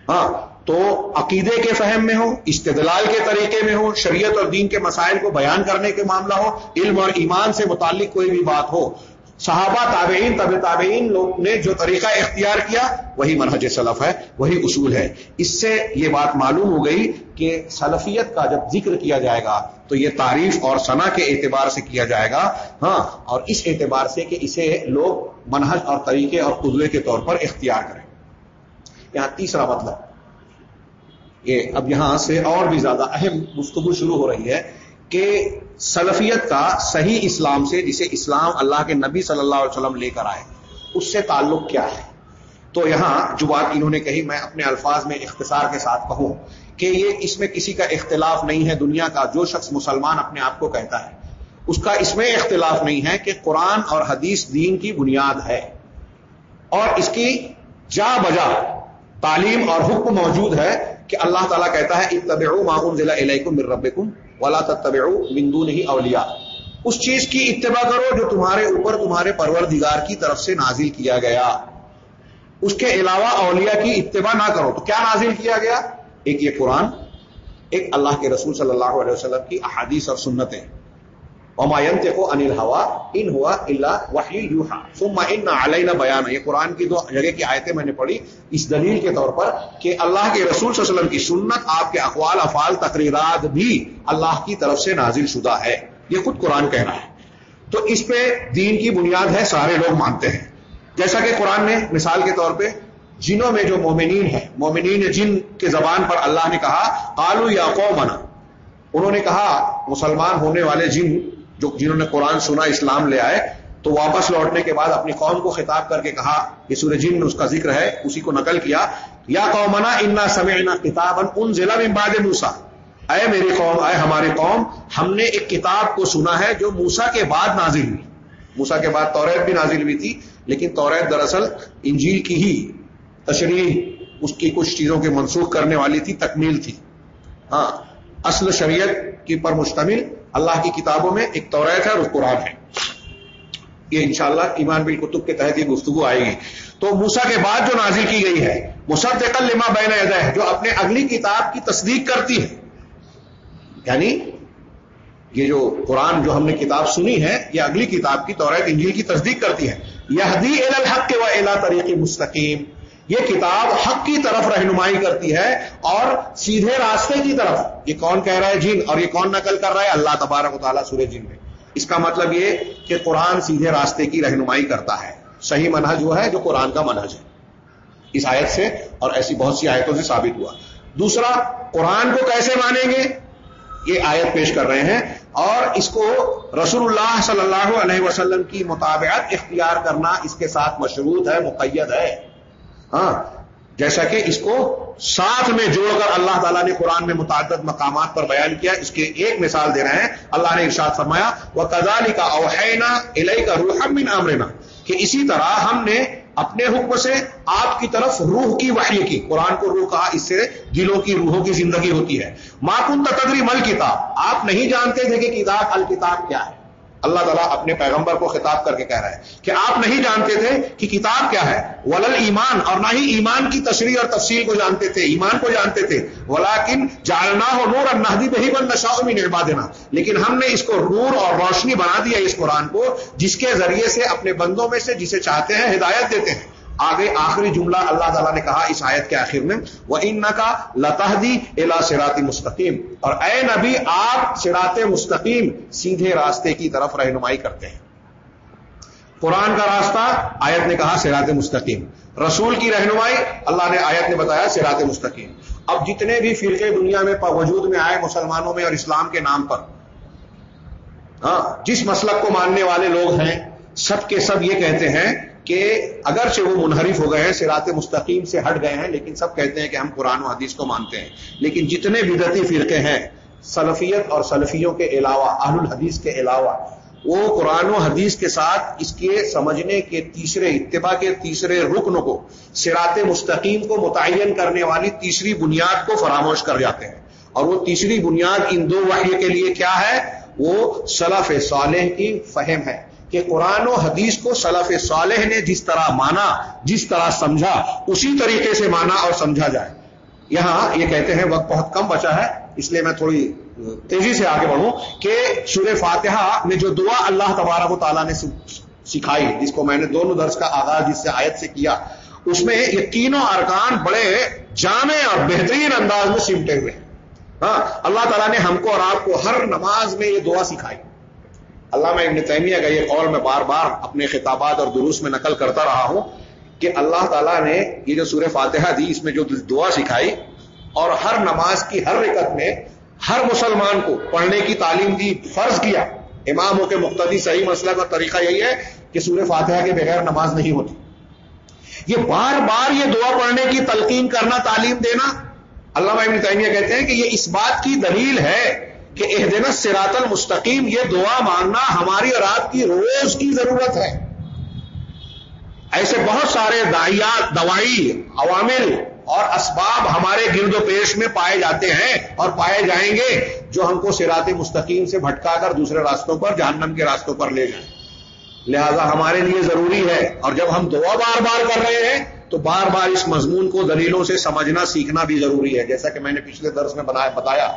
ہاں تو عقیدے کے فہم میں ہو، استدلال کے طریقے میں ہو، شریعت اور دین کے مسائل کو بیان کرنے کے معاملہ ہو، علم اور ایمان سے متعلق کوئی بھی بات ہو۔ صحابہ تابعین طب تابعین لوگ نے جو طریقہ اختیار کیا، وہی منہج سلف ہے، وہی اصول ہے۔ اس سے یہ بات معلوم ہو گئی کہ سلفیت کا جب ذکر کیا جائے گا، تو یہ تعریف اور ثنا کے اعتبار سے کیا جائے گا۔ ہاں اور اس اعتبار سے کہ اسے لوگ منہج اور طریقے اور قدوے کے طور پر اختیار کریں۔ یہاں تیسرا مطلب۔ یہ اب یہاں سے اور بھی زیادہ اہم گفتگو شروع ہو رہی ہے کہ سلفیت کا صحیح اسلام سے جسے اسلام اللہ کے نبی صلی اللہ علیہ وسلم لے کر آئے، اس سے تعلق کیا ہے؟ تو یہاں جو بات انہوں نے کہی، میں اپنے الفاظ میں اختصار کے ساتھ کہوں کہ یہ اس میں کسی کا اختلاف نہیں ہے، دنیا کا جو شخص مسلمان اپنے آپ کو کہتا ہے، اس کا اس میں اختلاف نہیں ہے کہ قرآن اور حدیث دین کی بنیاد ہے۔ اور اس کی جا بجا تعلیم اور حکم موجود ہے کہ اللہ تعالیٰ کہتا ہے، اتبعوا ما انزل الیکم من ربکم ولا تتبعوا من دونه اولیاء اس چیز کی اتباع کرو جو تمہارے اوپر تمہارے پروردگار کی طرف سے نازل کیا گیا۔ اس کے علاوہ اولیاء کی اتباع نہ کرو۔ تو کیا نازل کیا گیا؟ ایک یہ قرآن، ایک اللہ کے رسول صلی اللہ علیہ وسلم کی احادیث اور سنتیں۔ اماینت کو انل ہوا ان ہوا اللہ وحی یوہا ثم ان علینا بیان یہ قرآن کی دو جگہ کی آیتیں میں نے پڑھی۔ اس دلیل کے طور پر کہ اللہ کے رسول صلی اللہ علیہ وسلم کی سنت، آپ کے اقوال، افعال، تقریرات بھی اللہ کی طرف سے نازل شدہ ہے۔ یہ خود قرآن کہنا ہے۔ تو اس پہ دین کی بنیاد ہے، سارے لوگ مانتے ہیں۔ جیسا کہ قرآن نے مثال کے طور پہ جنوں میں جو مومنین ہیں، مومنین جن کے زبان پر اللہ نے کہا قالو یا قومنا، انہوں نے کہا، مسلمان ہونے والے جن جو جنہوں نے قرآن سنا، اسلام لے آئے، تو واپس لوٹنے کے بعد اپنی قوم کو خطاب کر کے کہا، یہ سورہ جن میں اس کا ذکر ہے، اسی کو نقل کیا، یا قومنا انا سمعنا کتاب ان ضلع میں باد موسا اے میری قوم، اے ہماری قوم، ہم نے ایک کتاب کو سنا ہے جو موسا کے بعد نازل ہوئی۔ موسا کے بعد توریت بھی نازل ہوئی تھی، لیکن توریت دراصل انجیل کی ہی تشریح، اس کی کچھ چیزوں کے منسوخ کرنے والی تھی، تکمیل تھی۔ ہاں اصل شریعت کی پر مشتمل اللہ کی کتابوں میں ایک توریت ہے اور قرآن ہے۔ یہ انشاءاللہ ایمان بالکتب کے تحت یہ گفتگو آئے گی۔ تو موسا کے بعد جو نازل کی گئی ہے مصدق لما بین ہے جو اپنے اگلی کتاب کی تصدیق کرتی ہے۔ یعنی یہ جو قرآن جو ہم نے کتاب سنی ہے، یہ اگلی کتاب کی توریت انجیل کی تصدیق کرتی ہے۔ یہ الحق و الا طریق مستقیم۔ یہ کتاب حق کی طرف رہنمائی کرتی ہے اور سیدھے راستے کی طرف۔ یہ کون کہہ رہا ہے جن؟ اور یہ کون نقل کر رہا ہے؟ اللہ تبارک و تعالیٰ سورہ جن میں۔ اس کا مطلب یہ کہ قرآن سیدھے راستے کی رہنمائی کرتا ہے۔ صحیح منہج وہ ہے جو قرآن کا منہج ہے۔ اس آیت سے اور ایسی بہت سی آیتوں سے ثابت ہوا۔ دوسرا، قرآن کو کیسے مانیں گے؟ یہ آیت پیش کر رہے ہیں۔ اور اس کو رسول اللہ صلی اللہ علیہ وسلم کی مطابعت اختیار کرنا اس کے ساتھ مشروط ہے، مقید ہے۔ ہاں جیسا کہ اس کو ساتھ میں جوڑ کر اللہ تعالیٰ نے قرآن میں متعدد مقامات پر بیان کیا، اس کے ایک مثال دے رہے ہیں۔ اللہ نے ارشاد فرمایا وہ کزالی کا اوہینا الہی کا روح من امرنا کہ اسی طرح ہم نے اپنے حکم سے آپ کی طرف روح کی وحی کی۔ قرآن کو روح کہا، اس سے دلوں کی روحوں کی زندگی ہوتی ہے۔ ماکن تقدری مل کتاب آپ نہیں جانتے تھے کہ کتاب الکتاب کیا ہے۔ اللہ تعالیٰ اپنے پیغمبر کو خطاب کر کے کہہ رہا ہے کہ آپ نہیں جانتے تھے کہ کتاب کیا ہے۔ ولل ایمان، اور نہ ہی ایمان کی تشریح اور تفصیل کو جانتے تھے، ایمان کو جانتے تھے۔ ولاکن جالنا ہو نور اور نہدی بہی بند نشا میں نرما دینا لیکن ہم نے اس کو نور اور روشنی بنا دیا اس قرآن کو، جس کے ذریعے سے اپنے بندوں میں سے جسے چاہتے ہیں ہدایت دیتے ہیں۔ آگے آخری جملہ اللہ تعالیٰ نے کہا اس آیت کے آخر میں وہ ان کا لتحدی الا سراتی مستقیم اور اے نبی، آپ سرات مستقیم سیدھے راستے کی طرف رہنمائی کرتے ہیں۔ قرآن کا راستہ، آیت نے کہا سرات مستقیم۔ رسول کی رہنمائی، اللہ نے آیت نے بتایا سرات مستقیم۔ اب جتنے بھی فرقے دنیا میں وجود میں آئے مسلمانوں میں اور اسلام کے نام پر ہاں جس مسلک کو ماننے والے لوگ ہیں، سب کے سب یہ کہتے ہیں کہ اگرچہ وہ منحرف ہو گئے ہیں سرات مستقیم سے ہٹ گئے ہیں، لیکن سب کہتے ہیں کہ ہم قرآن و حدیث کو مانتے ہیں۔ لیکن جتنے بدتی فرقے ہیں، سلفیت اور سلفیوں کے علاوہ، اہل الحدیث کے علاوہ، وہ قرآن و حدیث کے ساتھ اس کے سمجھنے کے تیسرے، اتباع کے تیسرے رکن کو سرات مستقیم کو متعین کرنے والی تیسری بنیاد کو فراموش کر جاتے ہیں۔ اور وہ تیسری بنیاد ان دو وحی کے لیے کیا ہے؟ وہ سلف صالح کی فہم ہے۔ کہ قرآن و حدیث کو سلف صالح نے جس طرح مانا، جس طرح سمجھا، اسی طریقے سے مانا اور سمجھا جائے۔ یہاں یہ کہتے ہیں وقت بہت کم بچا ہے، اس لیے میں تھوڑی تیزی سے آگے بڑھوں کہ سورہ فاتحہ میں جو دعا اللہ تبارک و تعالیٰ نے سکھائی، جس کو میں نے دونوں درس کا آغاز جس سے آیت سے کیا، اس میں یہ تینوں ارکان بڑے جامع اور بہترین انداز میں سمٹے ہوئے۔ ہیں ہاں اللہ تعالیٰ نے ہم کو اور آپ کو ہر نماز میں یہ دعا سکھائی۔ اللہ میں ابن تیمیہ کا یہ قول میں بار بار اپنے خطابات اور دروس میں نقل کرتا رہا ہوں کہ اللہ تعالیٰ نے یہ جو سورہ فاتحہ دی، اس میں جو دعا سکھائی اور ہر نماز کی ہر رکت میں ہر مسلمان کو پڑھنے کی تعلیم دی، فرض کیا۔ اماموں کے مقتدی صحیح مسئلہ کا طریقہ یہی ہے کہ سورہ فاتحہ کے بغیر نماز نہیں ہوتی۔ یہ بار بار یہ دعا پڑھنے کی تلقین کرنا، تعلیم دینا۔ اللہ ابن تیمیہ کہتے ہیں کہ یہ اس بات کی دلیل ہے کہ اح دن سرات المستقیم، یہ دعا ماننا ہماری اور آپ کی روز کی ضرورت ہے۔ ایسے بہت سارے دائیات دوائی، عوامل اور اسباب ہمارے گرد و پیش میں پائے جاتے ہیں اور پائے جائیں گے جو ہم کو سرات مستقیم سے بھٹکا کر دوسرے راستوں پر، جہنم کے راستوں پر لے جائیں۔ لہذا ہمارے لیے ضروری ہے اور جب ہم دعا بار بار کر رہے ہیں، تو بار بار اس مضمون کو دلیلوں سے سمجھنا، سیکھنا بھی ضروری ہے۔ جیسا کہ میں نے پچھلے درس میں بتایا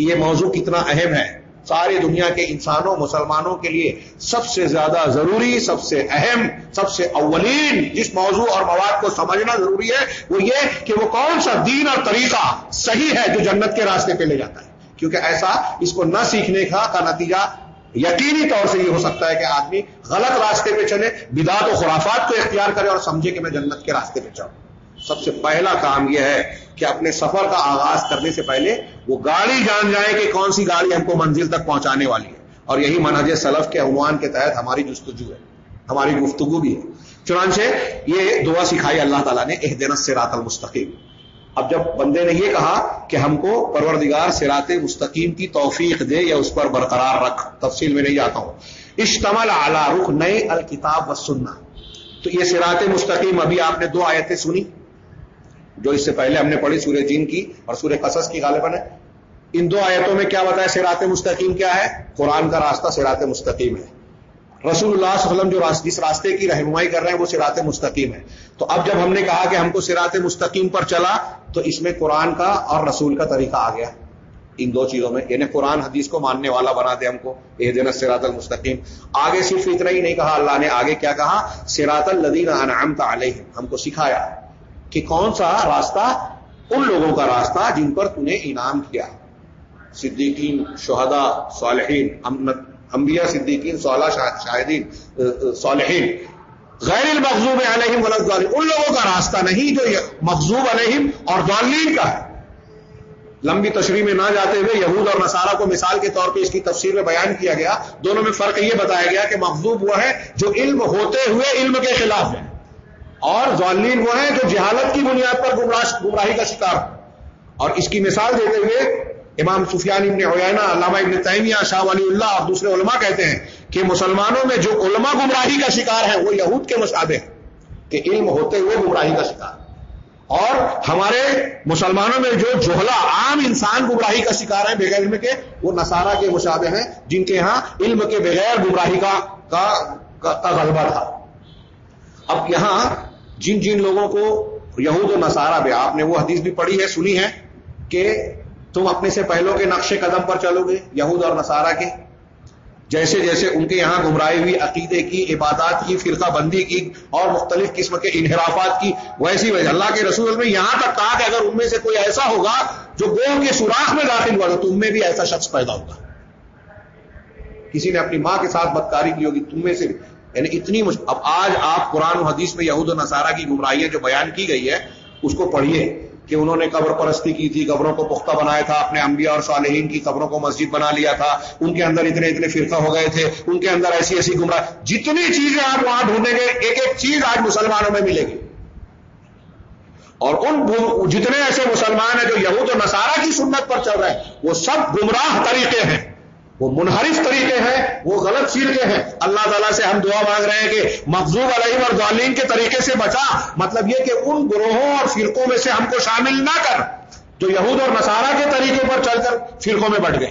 کہ یہ موضوع کتنا اہم ہے۔ ساری دنیا کے انسانوں، مسلمانوں کے لیے سب سے زیادہ ضروری، سب سے اہم، سب سے اولین جس موضوع اور مواد کو سمجھنا ضروری ہے، وہ یہ کہ وہ کون سا دین اور طریقہ صحیح ہے جو جنت کے راستے پہ لے جاتا ہے۔ کیونکہ ایسا اس کو نہ سیکھنے کا کا نتیجہ یقینی طور سے یہ ہو سکتا ہے کہ آدمی غلط راستے پہ چلے، بدعت و خرافات کو اختیار کرے اور سمجھے کہ میں جنت کے راستے پہ چلوں۔ سب سے پہلا کام یہ ہے کہ اپنے سفر کا آغاز کرنے سے پہلے وہ گاڑی جان جائے کہ کون سی گاڑی ہم کو منزل تک پہنچانے والی ہے۔ اور یہی منہج سلف کے عنوان کے تحت ہماری جستجو ہے، ہماری گفتگو بھی ہے۔ چنانچہ یہ دعا سکھائی اللہ تعالیٰ نے ایک دن سے رات المستقیم۔ اب جب بندے نے یہ کہا کہ ہم کو پروردگار سرات مستقیم کی توفیق دے یا اس پر برقرار رکھ، تفصیل میں نہیں جاتا ہوں۔ اشتمل اعلی رخ نئے الکتاب و سننا تو یہ سرات مستقیم، ابھی آپ نے دو آیتیں سنی۔ جو اس سے پہلے ہم نے پڑھی، سورہ جین کی اور سورہ قصص کی غالباً ہے۔ ان دو آیتوں میں کیا بتایا؟ سیرات مستقیم کیا ہے؟ قرآن کا راستہ سیرات مستقیم ہے۔ رسول اللہ صلی اللہ علیہ وسلم جو جس راستے کی رہنمائی کر رہے ہیں، وہ سیرات مستقیم ہے۔ تو اب جب ہم نے کہا کہ ہم کو سیرات مستقیم پر چلا، تو اس میں قرآن کا اور رسول کا طریقہ آ گیا۔ ان دو چیزوں میں یعنی قرآن حدیث کو ماننے والا بنا دے ہم کو یہ دن سیرات المستقیم۔ آگے صرف اتنا ہی نہیں کہا، اللہ نے آگے کیا کہا؟ سیرات الدین انعمت علیہ ہم کو سکھایا۔ کہ کون سا راستہ ان لوگوں کا راستہ جن پر تھی انعام کیا؟ صدیقین شہدا صالحین انبیاء، صدیقین، صالح شاہدین صالحین۔ غیر المغضوب علیہم ولاد ان لوگوں کا راستہ نہیں جو مغضوب علیہم اور ضالین کا ہے۔ لمبی تشریح میں نہ جاتے ہوئے یہود اور نصارہ کو مثال کے طور پہ اس کی تفسیر میں بیان کیا گیا۔ دونوں میں فرق یہ بتایا گیا کہ مغضوب وہ ہے جو علم ہوتے ہوئے علم کے خلاف ہے۔ اور ظالین وہ ہیں جو جہالت کی بنیاد پر گمراہی کا شکار اور اس کی مثال دیتے ہوئے امام سفیان ابن عیینہ، علامہ ابن تیمیہ، شاہ ولی اللہ اور دوسرے علماء کہتے ہیں کہ مسلمانوں میں جو علماء گمراہی کا شکار ہیں، وہ یہود کے مشابے ہیں کہ علم ہوتے ہوئے گمراہی کا شکار اور ہمارے مسلمانوں میں جو جوہلا عام انسان گمراہی کا شکار ہیں، بغیر علم کے، وہ نصارہ کے مشابے ہیں، جن کے ہاں علم کے بغیر گمراہی کا غلبہ تھا۔ اب یہاں جن جن لوگوں کو یہود و نصارہ بھی آپ نے وہ حدیث بھی پڑھی ہے، سنی ہے کہ تم اپنے سے پہلوں کے نقشے قدم پر چلو گے، یہود اور نصارہ کے۔ جیسے جیسے ان کے یہاں گمراہی ہوئی عقیدے کی، عبادات کی، فرقہ بندی کی اور مختلف قسم کے انحرافات کی، ویسی وجہ اللہ کے رسول میں یہاں تک کہا کہ اگر ان میں سے کوئی ایسا ہوگا جو گو کے سوراخ میں داخل ہوا تو تم میں بھی ایسا شخص پیدا ہوگا۔ کسی نے اپنی ماں کے ساتھ بدکاری کی ہوگی، تم میں سے یعنی اتنی مش... اب آج آپ قرآن و حدیث میں یہود و نصارہ کی گمراہیاں جو بیان کی گئی ہے، اس کو پڑھیے کہ انہوں نے قبر پرستی کی تھی، قبروں کو پختہ بنایا تھا، اپنے انبیاء اور صالحین کی قبروں کو مسجد بنا لیا تھا، ان کے اندر اتنے اتنے فرقہ ہو گئے تھے، ان کے اندر ایسی ایسی گمراہ جتنی چیزیں آپ وہاں ڈھونڈیں گے، ایک ایک چیز آج مسلمانوں میں ملے گی۔ اور ان جتنے ایسے مسلمان ہیں جو یہود و نصارہ کی سنت پر چل رہے ہیں، وہ سب گمراہ طریقے ہیں۔ وہ منحرف طریقے ہیں، وہ غلط فرقے ہیں۔ اللہ تعالیٰ سے ہم دعا مانگ رہے ہیں کہ مقزوب علیہ اور ظالین کے طریقے سے بچا۔ مطلب یہ کہ ان گروہوں اور فرقوں میں سے ہم کو شامل نہ کر، جو یہود اور نصارہ کے طریقے پر چل کر فرقوں میں بٹ گئے۔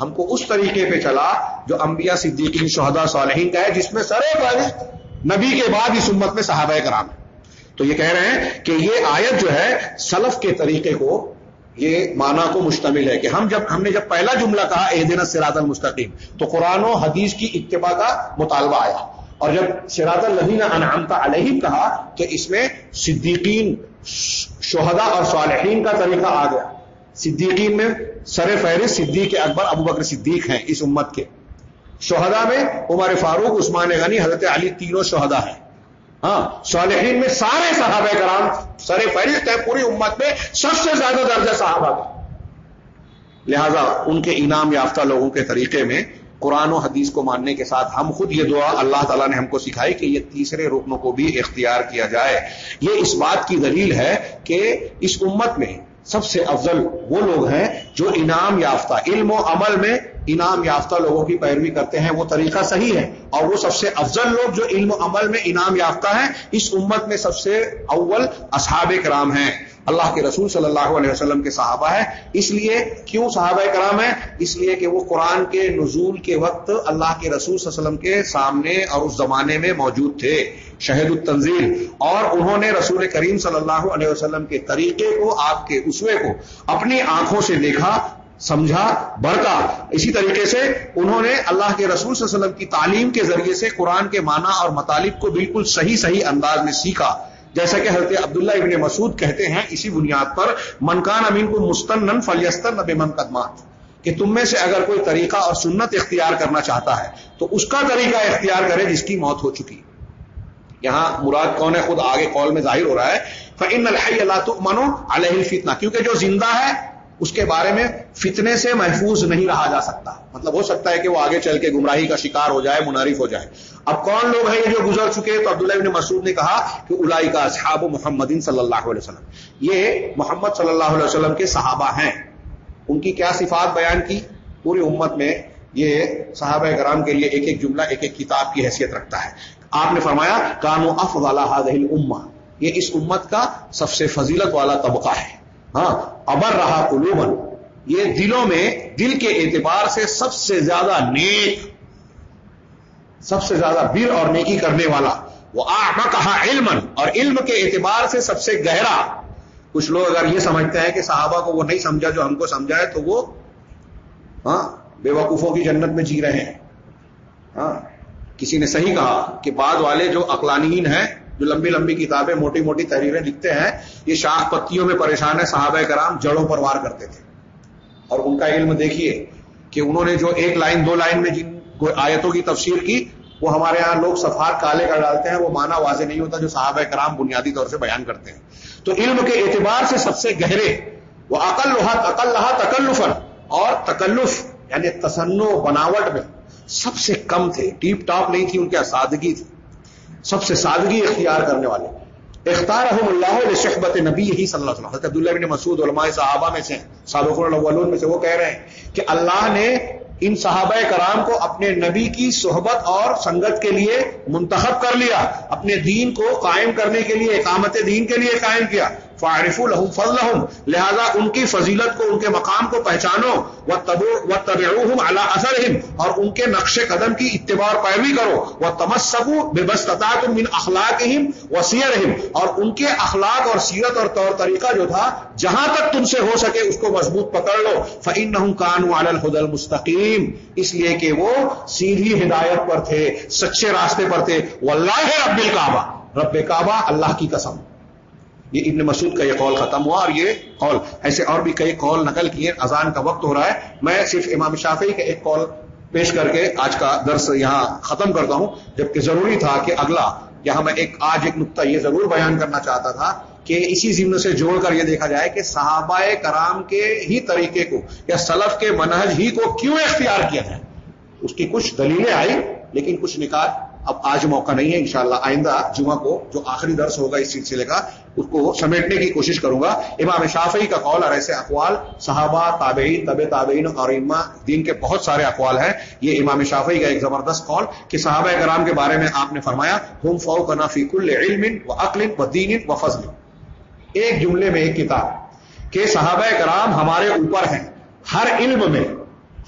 ہم کو اس طریقے پہ چلا جو انبیاء، صدیقین شہدا صالحین کا ہے، جس میں سرے فہرست نبی کے بعد اس امت میں صحابہ کرام۔ ہے تو یہ کہہ رہے ہیں کہ یہ آیت جو ہے، سلف کے طریقے کو یہ مانا کو مشتمل ہے کہ ہم جب ہم نے جب پہلا جملہ کہا اے دن سراط المستقیم، تو قرآن و حدیث کی اتباع کا مطالبہ آیا۔ اور جب سراط الدین انعامتا علیہ کہا، تو اس میں صدیقین شہدا اور صالحین کا طریقہ آ گیا۔ صدیقین میں سر فہرست صدیق اکبر ابو بکر صدیق ہیں اس امت کے۔ شہدا میں عمر فاروق، عثمان غنی، حضرت علی تینوں شہدا ہیں۔ ہاں صالحین میں سارے صحابہ کرام سر فہرست ہے پوری امت میں، سب سے زیادہ درجہ صحابہ کا۔ لہذا ان کے انعام یافتہ لوگوں کے طریقے میں قرآن و حدیث کو ماننے کے ساتھ ہم خود یہ دعا اللہ تعالیٰ نے ہم کو سکھائی کہ یہ تیسرے رکنوں کو بھی اختیار کیا جائے۔ یہ اس بات کی دلیل ہے کہ اس امت میں سب سے افضل وہ لوگ ہیں جو انعام یافتہ، علم و عمل میں انعام یافتہ لوگوں کی پیروی کرتے ہیں، وہ طریقہ صحیح ہے۔ اور وہ سب سے افضل لوگ جو علم و عمل میں انعام یافتہ ہیں، اس امت میں سب سے اول اصحاب کرام ہیں۔ اللہ کے رسول صلی اللہ علیہ وسلم کے صحابہ ہے اس لیے کیوں صحابہ کرام ہیں؟ اس لیے کہ وہ قرآن کے نزول کے وقت اللہ کے رسول صلی اللہ علیہ وسلم کے سامنے اور اس زمانے میں موجود تھے۔ شہد التنزیل۔ اور انہوں نے رسول کریم صلی اللہ علیہ وسلم کے طریقے کو، آپ کے اسوے کو اپنی آنکھوں سے دیکھا۔ سمجھا، بڑھتا۔ اسی طریقے سے انہوں نے اللہ کے رسول صلی اللہ علیہ وسلم کی تعلیم کے ذریعے سے قرآن کے معنی اور مطالب کو بالکل صحیح صحیح انداز میں سیکھا۔ جیسا کہ حضرت عبداللہ ابن مسعود کہتے ہیں، اسی بنیاد پر منکان امین کو مستن فلیستن نب من قدمات کہ تم میں سے اگر کوئی طریقہ اور سنت اختیار کرنا چاہتا ہے، تو اس کا طریقہ اختیار کرے جس کی موت ہو چکی۔ یہاں مراد کون ہے؟ خود آگے کال میں ظاہر ہو رہا ہے فن الحی اللہ منو الفتنا کیونکہ جو زندہ ہے اس کے بارے میں فتنے سے محفوظ نہیں رہا جا سکتا۔ مطلب ہو سکتا ہے کہ وہ آگے چل کے گمراہی کا شکار ہو جائے منارف ہو جائے۔ اب کون لوگ ہیں یہ جو گزر چکے؟ تو عبداللہ ابن مسعود نے کہا کہ الائی کا اصحاب محمد صلی اللہ علیہ وسلم۔ یہ محمد صلی اللہ علیہ وسلم کے صحابہ ہیں۔ ان کی کیا صفات بیان کی؟ پوری امت میں یہ صحابہ کرام کے لیے ایک ایک جملہ، ایک ایک کتاب کی حیثیت رکھتا ہے۔ آپ نے فرمایا کانو افضل هذه الامه یہ اس امت کا سب سے فضیلت والا طبقہ ہے۔ ہاں ابر رہا قلوبن یہ دلوں میں دل کے اعتبار سے سب سے زیادہ نیک، سب سے زیادہ بیر اور نیکی کرنے والا۔ وہ آ کہا علم اور علم کے اعتبار سے سب سے گہرا۔ کچھ لوگ اگر یہ سمجھتے ہیں کہ صحابہ کو وہ نہیں سمجھا، جو ہم کو سمجھا ہے تو وہ ہاں بے وقوفوں کی جنت میں جی رہے ہیں۔ ہاں کسی نے صحیح کہا کہ بعد والے جو اقلانین ہیں جو لمبی لمبی کتابیں، موٹی موٹی تحریریں لکھتے ہیں، یہ شاخ پتیوں میں پریشان ہے صحابہ کرام جڑوں پر وار کرتے تھے۔ اور ان کا علم دیکھیے کہ انہوں نے جو ایک لائن، دو لائن میں جن آیتوں کی تفسیر کی، وہ ہمارے یہاں لوگ صفحات کالے کر ڈالتے ہیں، وہ مانا واضح نہیں ہوتا جو صحابہ کرام بنیادی طور سے بیان کرتے ہیں۔ تو علم کے اعتبار سے سب سے گہرے، وہ عقل عقل رہا تکلفن اور تکلف یعنی تسن و بناوٹ میں سب سے کم تھے ٹیپ ٹاپ نہیں تھی، ان کی سادگی تھی۔ سب سے سادگی اختیار کرنے والے۔ اختار اللہ شخبت نبی ہی صلی اللہ علیہ وسلم۔ عبداللہ بن مسعود علماء صحابہ میں سے سابق الاولون میں سے وہ کہہ رہے ہیں کہ اللہ نے ان صحابہ کرام کو اپنے نبی کی صحبت اور سنگت کے لیے منتخب کر لیا، اپنے دین کو قائم کرنے کے لیے، اقامت دین کے لیے قائم کیا۔ فارف الحم فض لہذا ان کی فضیلت کو، ان کے مقام کو پہچانو و تب و اللہ اثر اور ان کے نقش قدم کی اتباع پیروی کرو وہ تمسکو بے بس من اخلاق و سیر اور ان کے اخلاق اور سیرت اور طور طریقہ جو تھا، جہاں تک تم سے ہو سکے، اس کو مضبوط پکڑ لو فعین کان الحد المستقیم اس لیے کہ وہ سیدھی ہدایت پر تھے، سچے راستے پر تھے وہ اللہ رب الکعبہ رب کعبہ اللہ کی قسم۔ یہ ابن مسعود کا یہ قول ختم ہوا اور یہ قول، ایسے اور بھی کئی قول نقل کیے، اذان کا وقت ہو رہا ہے۔ میں صرف امام شافی کا ایک قول پیش کر کے آج کا درس یہاں ختم کرتا ہوں، جبکہ ضروری تھا کہ اگلا، یہاں میں ایک آج ایک نقطہ یہ ضرور بیان کرنا چاہتا تھا کہ اسی ضمن سے جوڑ کر یہ دیکھا جائے کہ صحابہ کرام کے ہی طریقے کو یا سلف کے منہج ہی کو کیوں اختیار کیا جائے اس کی کچھ دلیلیں آئی لیکن کچھ نکات اب آج موقع نہیں ہے، انشاءاللہ آئندہ جمعہ کو جو آخری درس ہوگا اس سلسلے کا، اس کو سمیٹنے کی کوشش کروں گا۔ امام شافعی کا قول اور ایسے اقوال، صحابہ، تابعین طب تابعین اور اما دین کے بہت سارے اقوال ہیں۔ یہ امام شافعی کا ایک زبردست قول کہ صحابہ کرام کے بارے میں آپ نے فرمایا، ہم فو کا نافیق علم و عقل و دین و فضل ایک جملے میں ایک کتاب کہ صحابہ کرام ہمارے اوپر ہیں۔ ہر علم میں،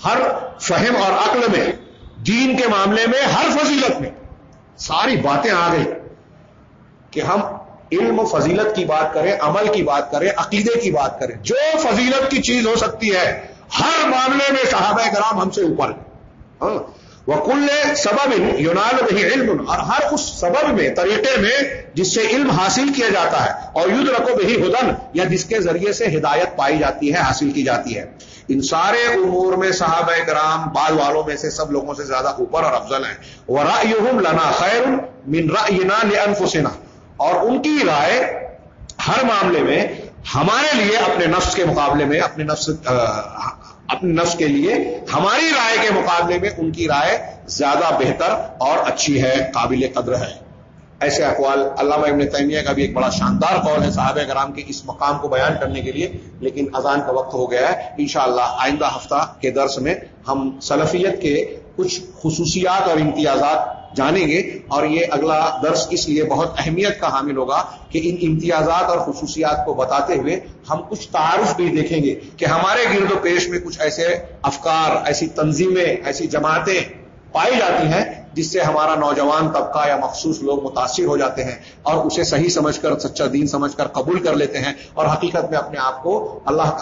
ہر فہم اور عقل میں، دین کے معاملے میں، ہر فضیلت میں۔ ساری باتیں آ گئی کہ ہم علم و فضیلت کی بات کریں، عمل کی بات کریں، عقیدے کی بات کریں۔ جو فضیلت کی چیز ہو سکتی ہے، ہر معاملے میں صحابہ کرام ہم سے اوپر ہاں۔ وہ کل سبب یونال علم۔ اور ہر اس سبب میں، طریقے میں، جس سے علم حاصل کیا جاتا ہے۔ اور یدھ رکھو بہی ہدن یا جس کے ذریعے سے ہدایت پائی جاتی ہے، حاصل کی جاتی ہے۔ ان سارے امور میں صحابہ کرام بعد والوں میں سے سب لوگوں سے زیادہ اوپر اور افضل ہیں۔ وہ لنا خیر من رأینا لانفسنا اور ان کی رائے ہر معاملے میں ہمارے لیے اپنے نفس کے مقابلے میں، اپنے نفس اپنے نفس کے لیے ہماری رائے کے مقابلے میں ان کی رائے زیادہ بہتر اور اچھی ہے، قابل قدر ہے۔ ایسے اقوال علامہ ابن تیمیہ کا بھی ایک بڑا شاندار قول ہے صحابہ کرام کے اس مقام کو بیان کرنے کے لیے، لیکن اذان کا وقت ہو گیا ہے۔ انشاءاللہ آئندہ ہفتہ کے درس میں ہم سلفیت کے کچھ خصوصیات اور امتیازات جانیں گے اور یہ اگلا درس اس لیے بہت اہمیت کا حامل ہوگا کہ ان امتیازات اور خصوصیات کو بتاتے ہوئے ہم کچھ تعارف بھی دیکھیں گے کہ ہمارے گرد و پیش میں کچھ ایسے افکار، ایسی تنظیمیں، ایسی جماعتیں پائی جاتی ہیں جس سے ہمارا نوجوان طبقہ یا مخصوص لوگ متاثر ہو جاتے ہیں اور اسے صحیح سمجھ کر سچا دین سمجھ کر قبول کر لیتے ہیں اور حقیقت میں اپنے آپ کو اللہ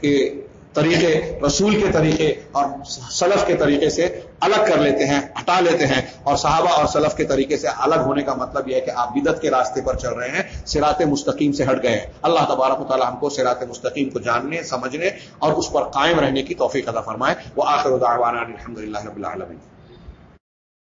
کے طریقے، رسول کے طریقے اور سلف کے طریقے سے الگ کر لیتے ہیں، ہٹا لیتے ہیں اور صحابہ اور سلف کے طریقے سے الگ ہونے کا مطلب یہ ہے کہ آپ بدت کے راستے پر چل رہے ہیں سرات مستقیم سے ہٹ گئے ہیں۔ اللہ تبارک و تعالیٰ ہم کو سرات مستقیم کو جاننے، سمجھنے اور اس پر قائم رہنے کی توفیق ادا فرمائے۔ وہ آخر الحمد للہ رب العالمین۔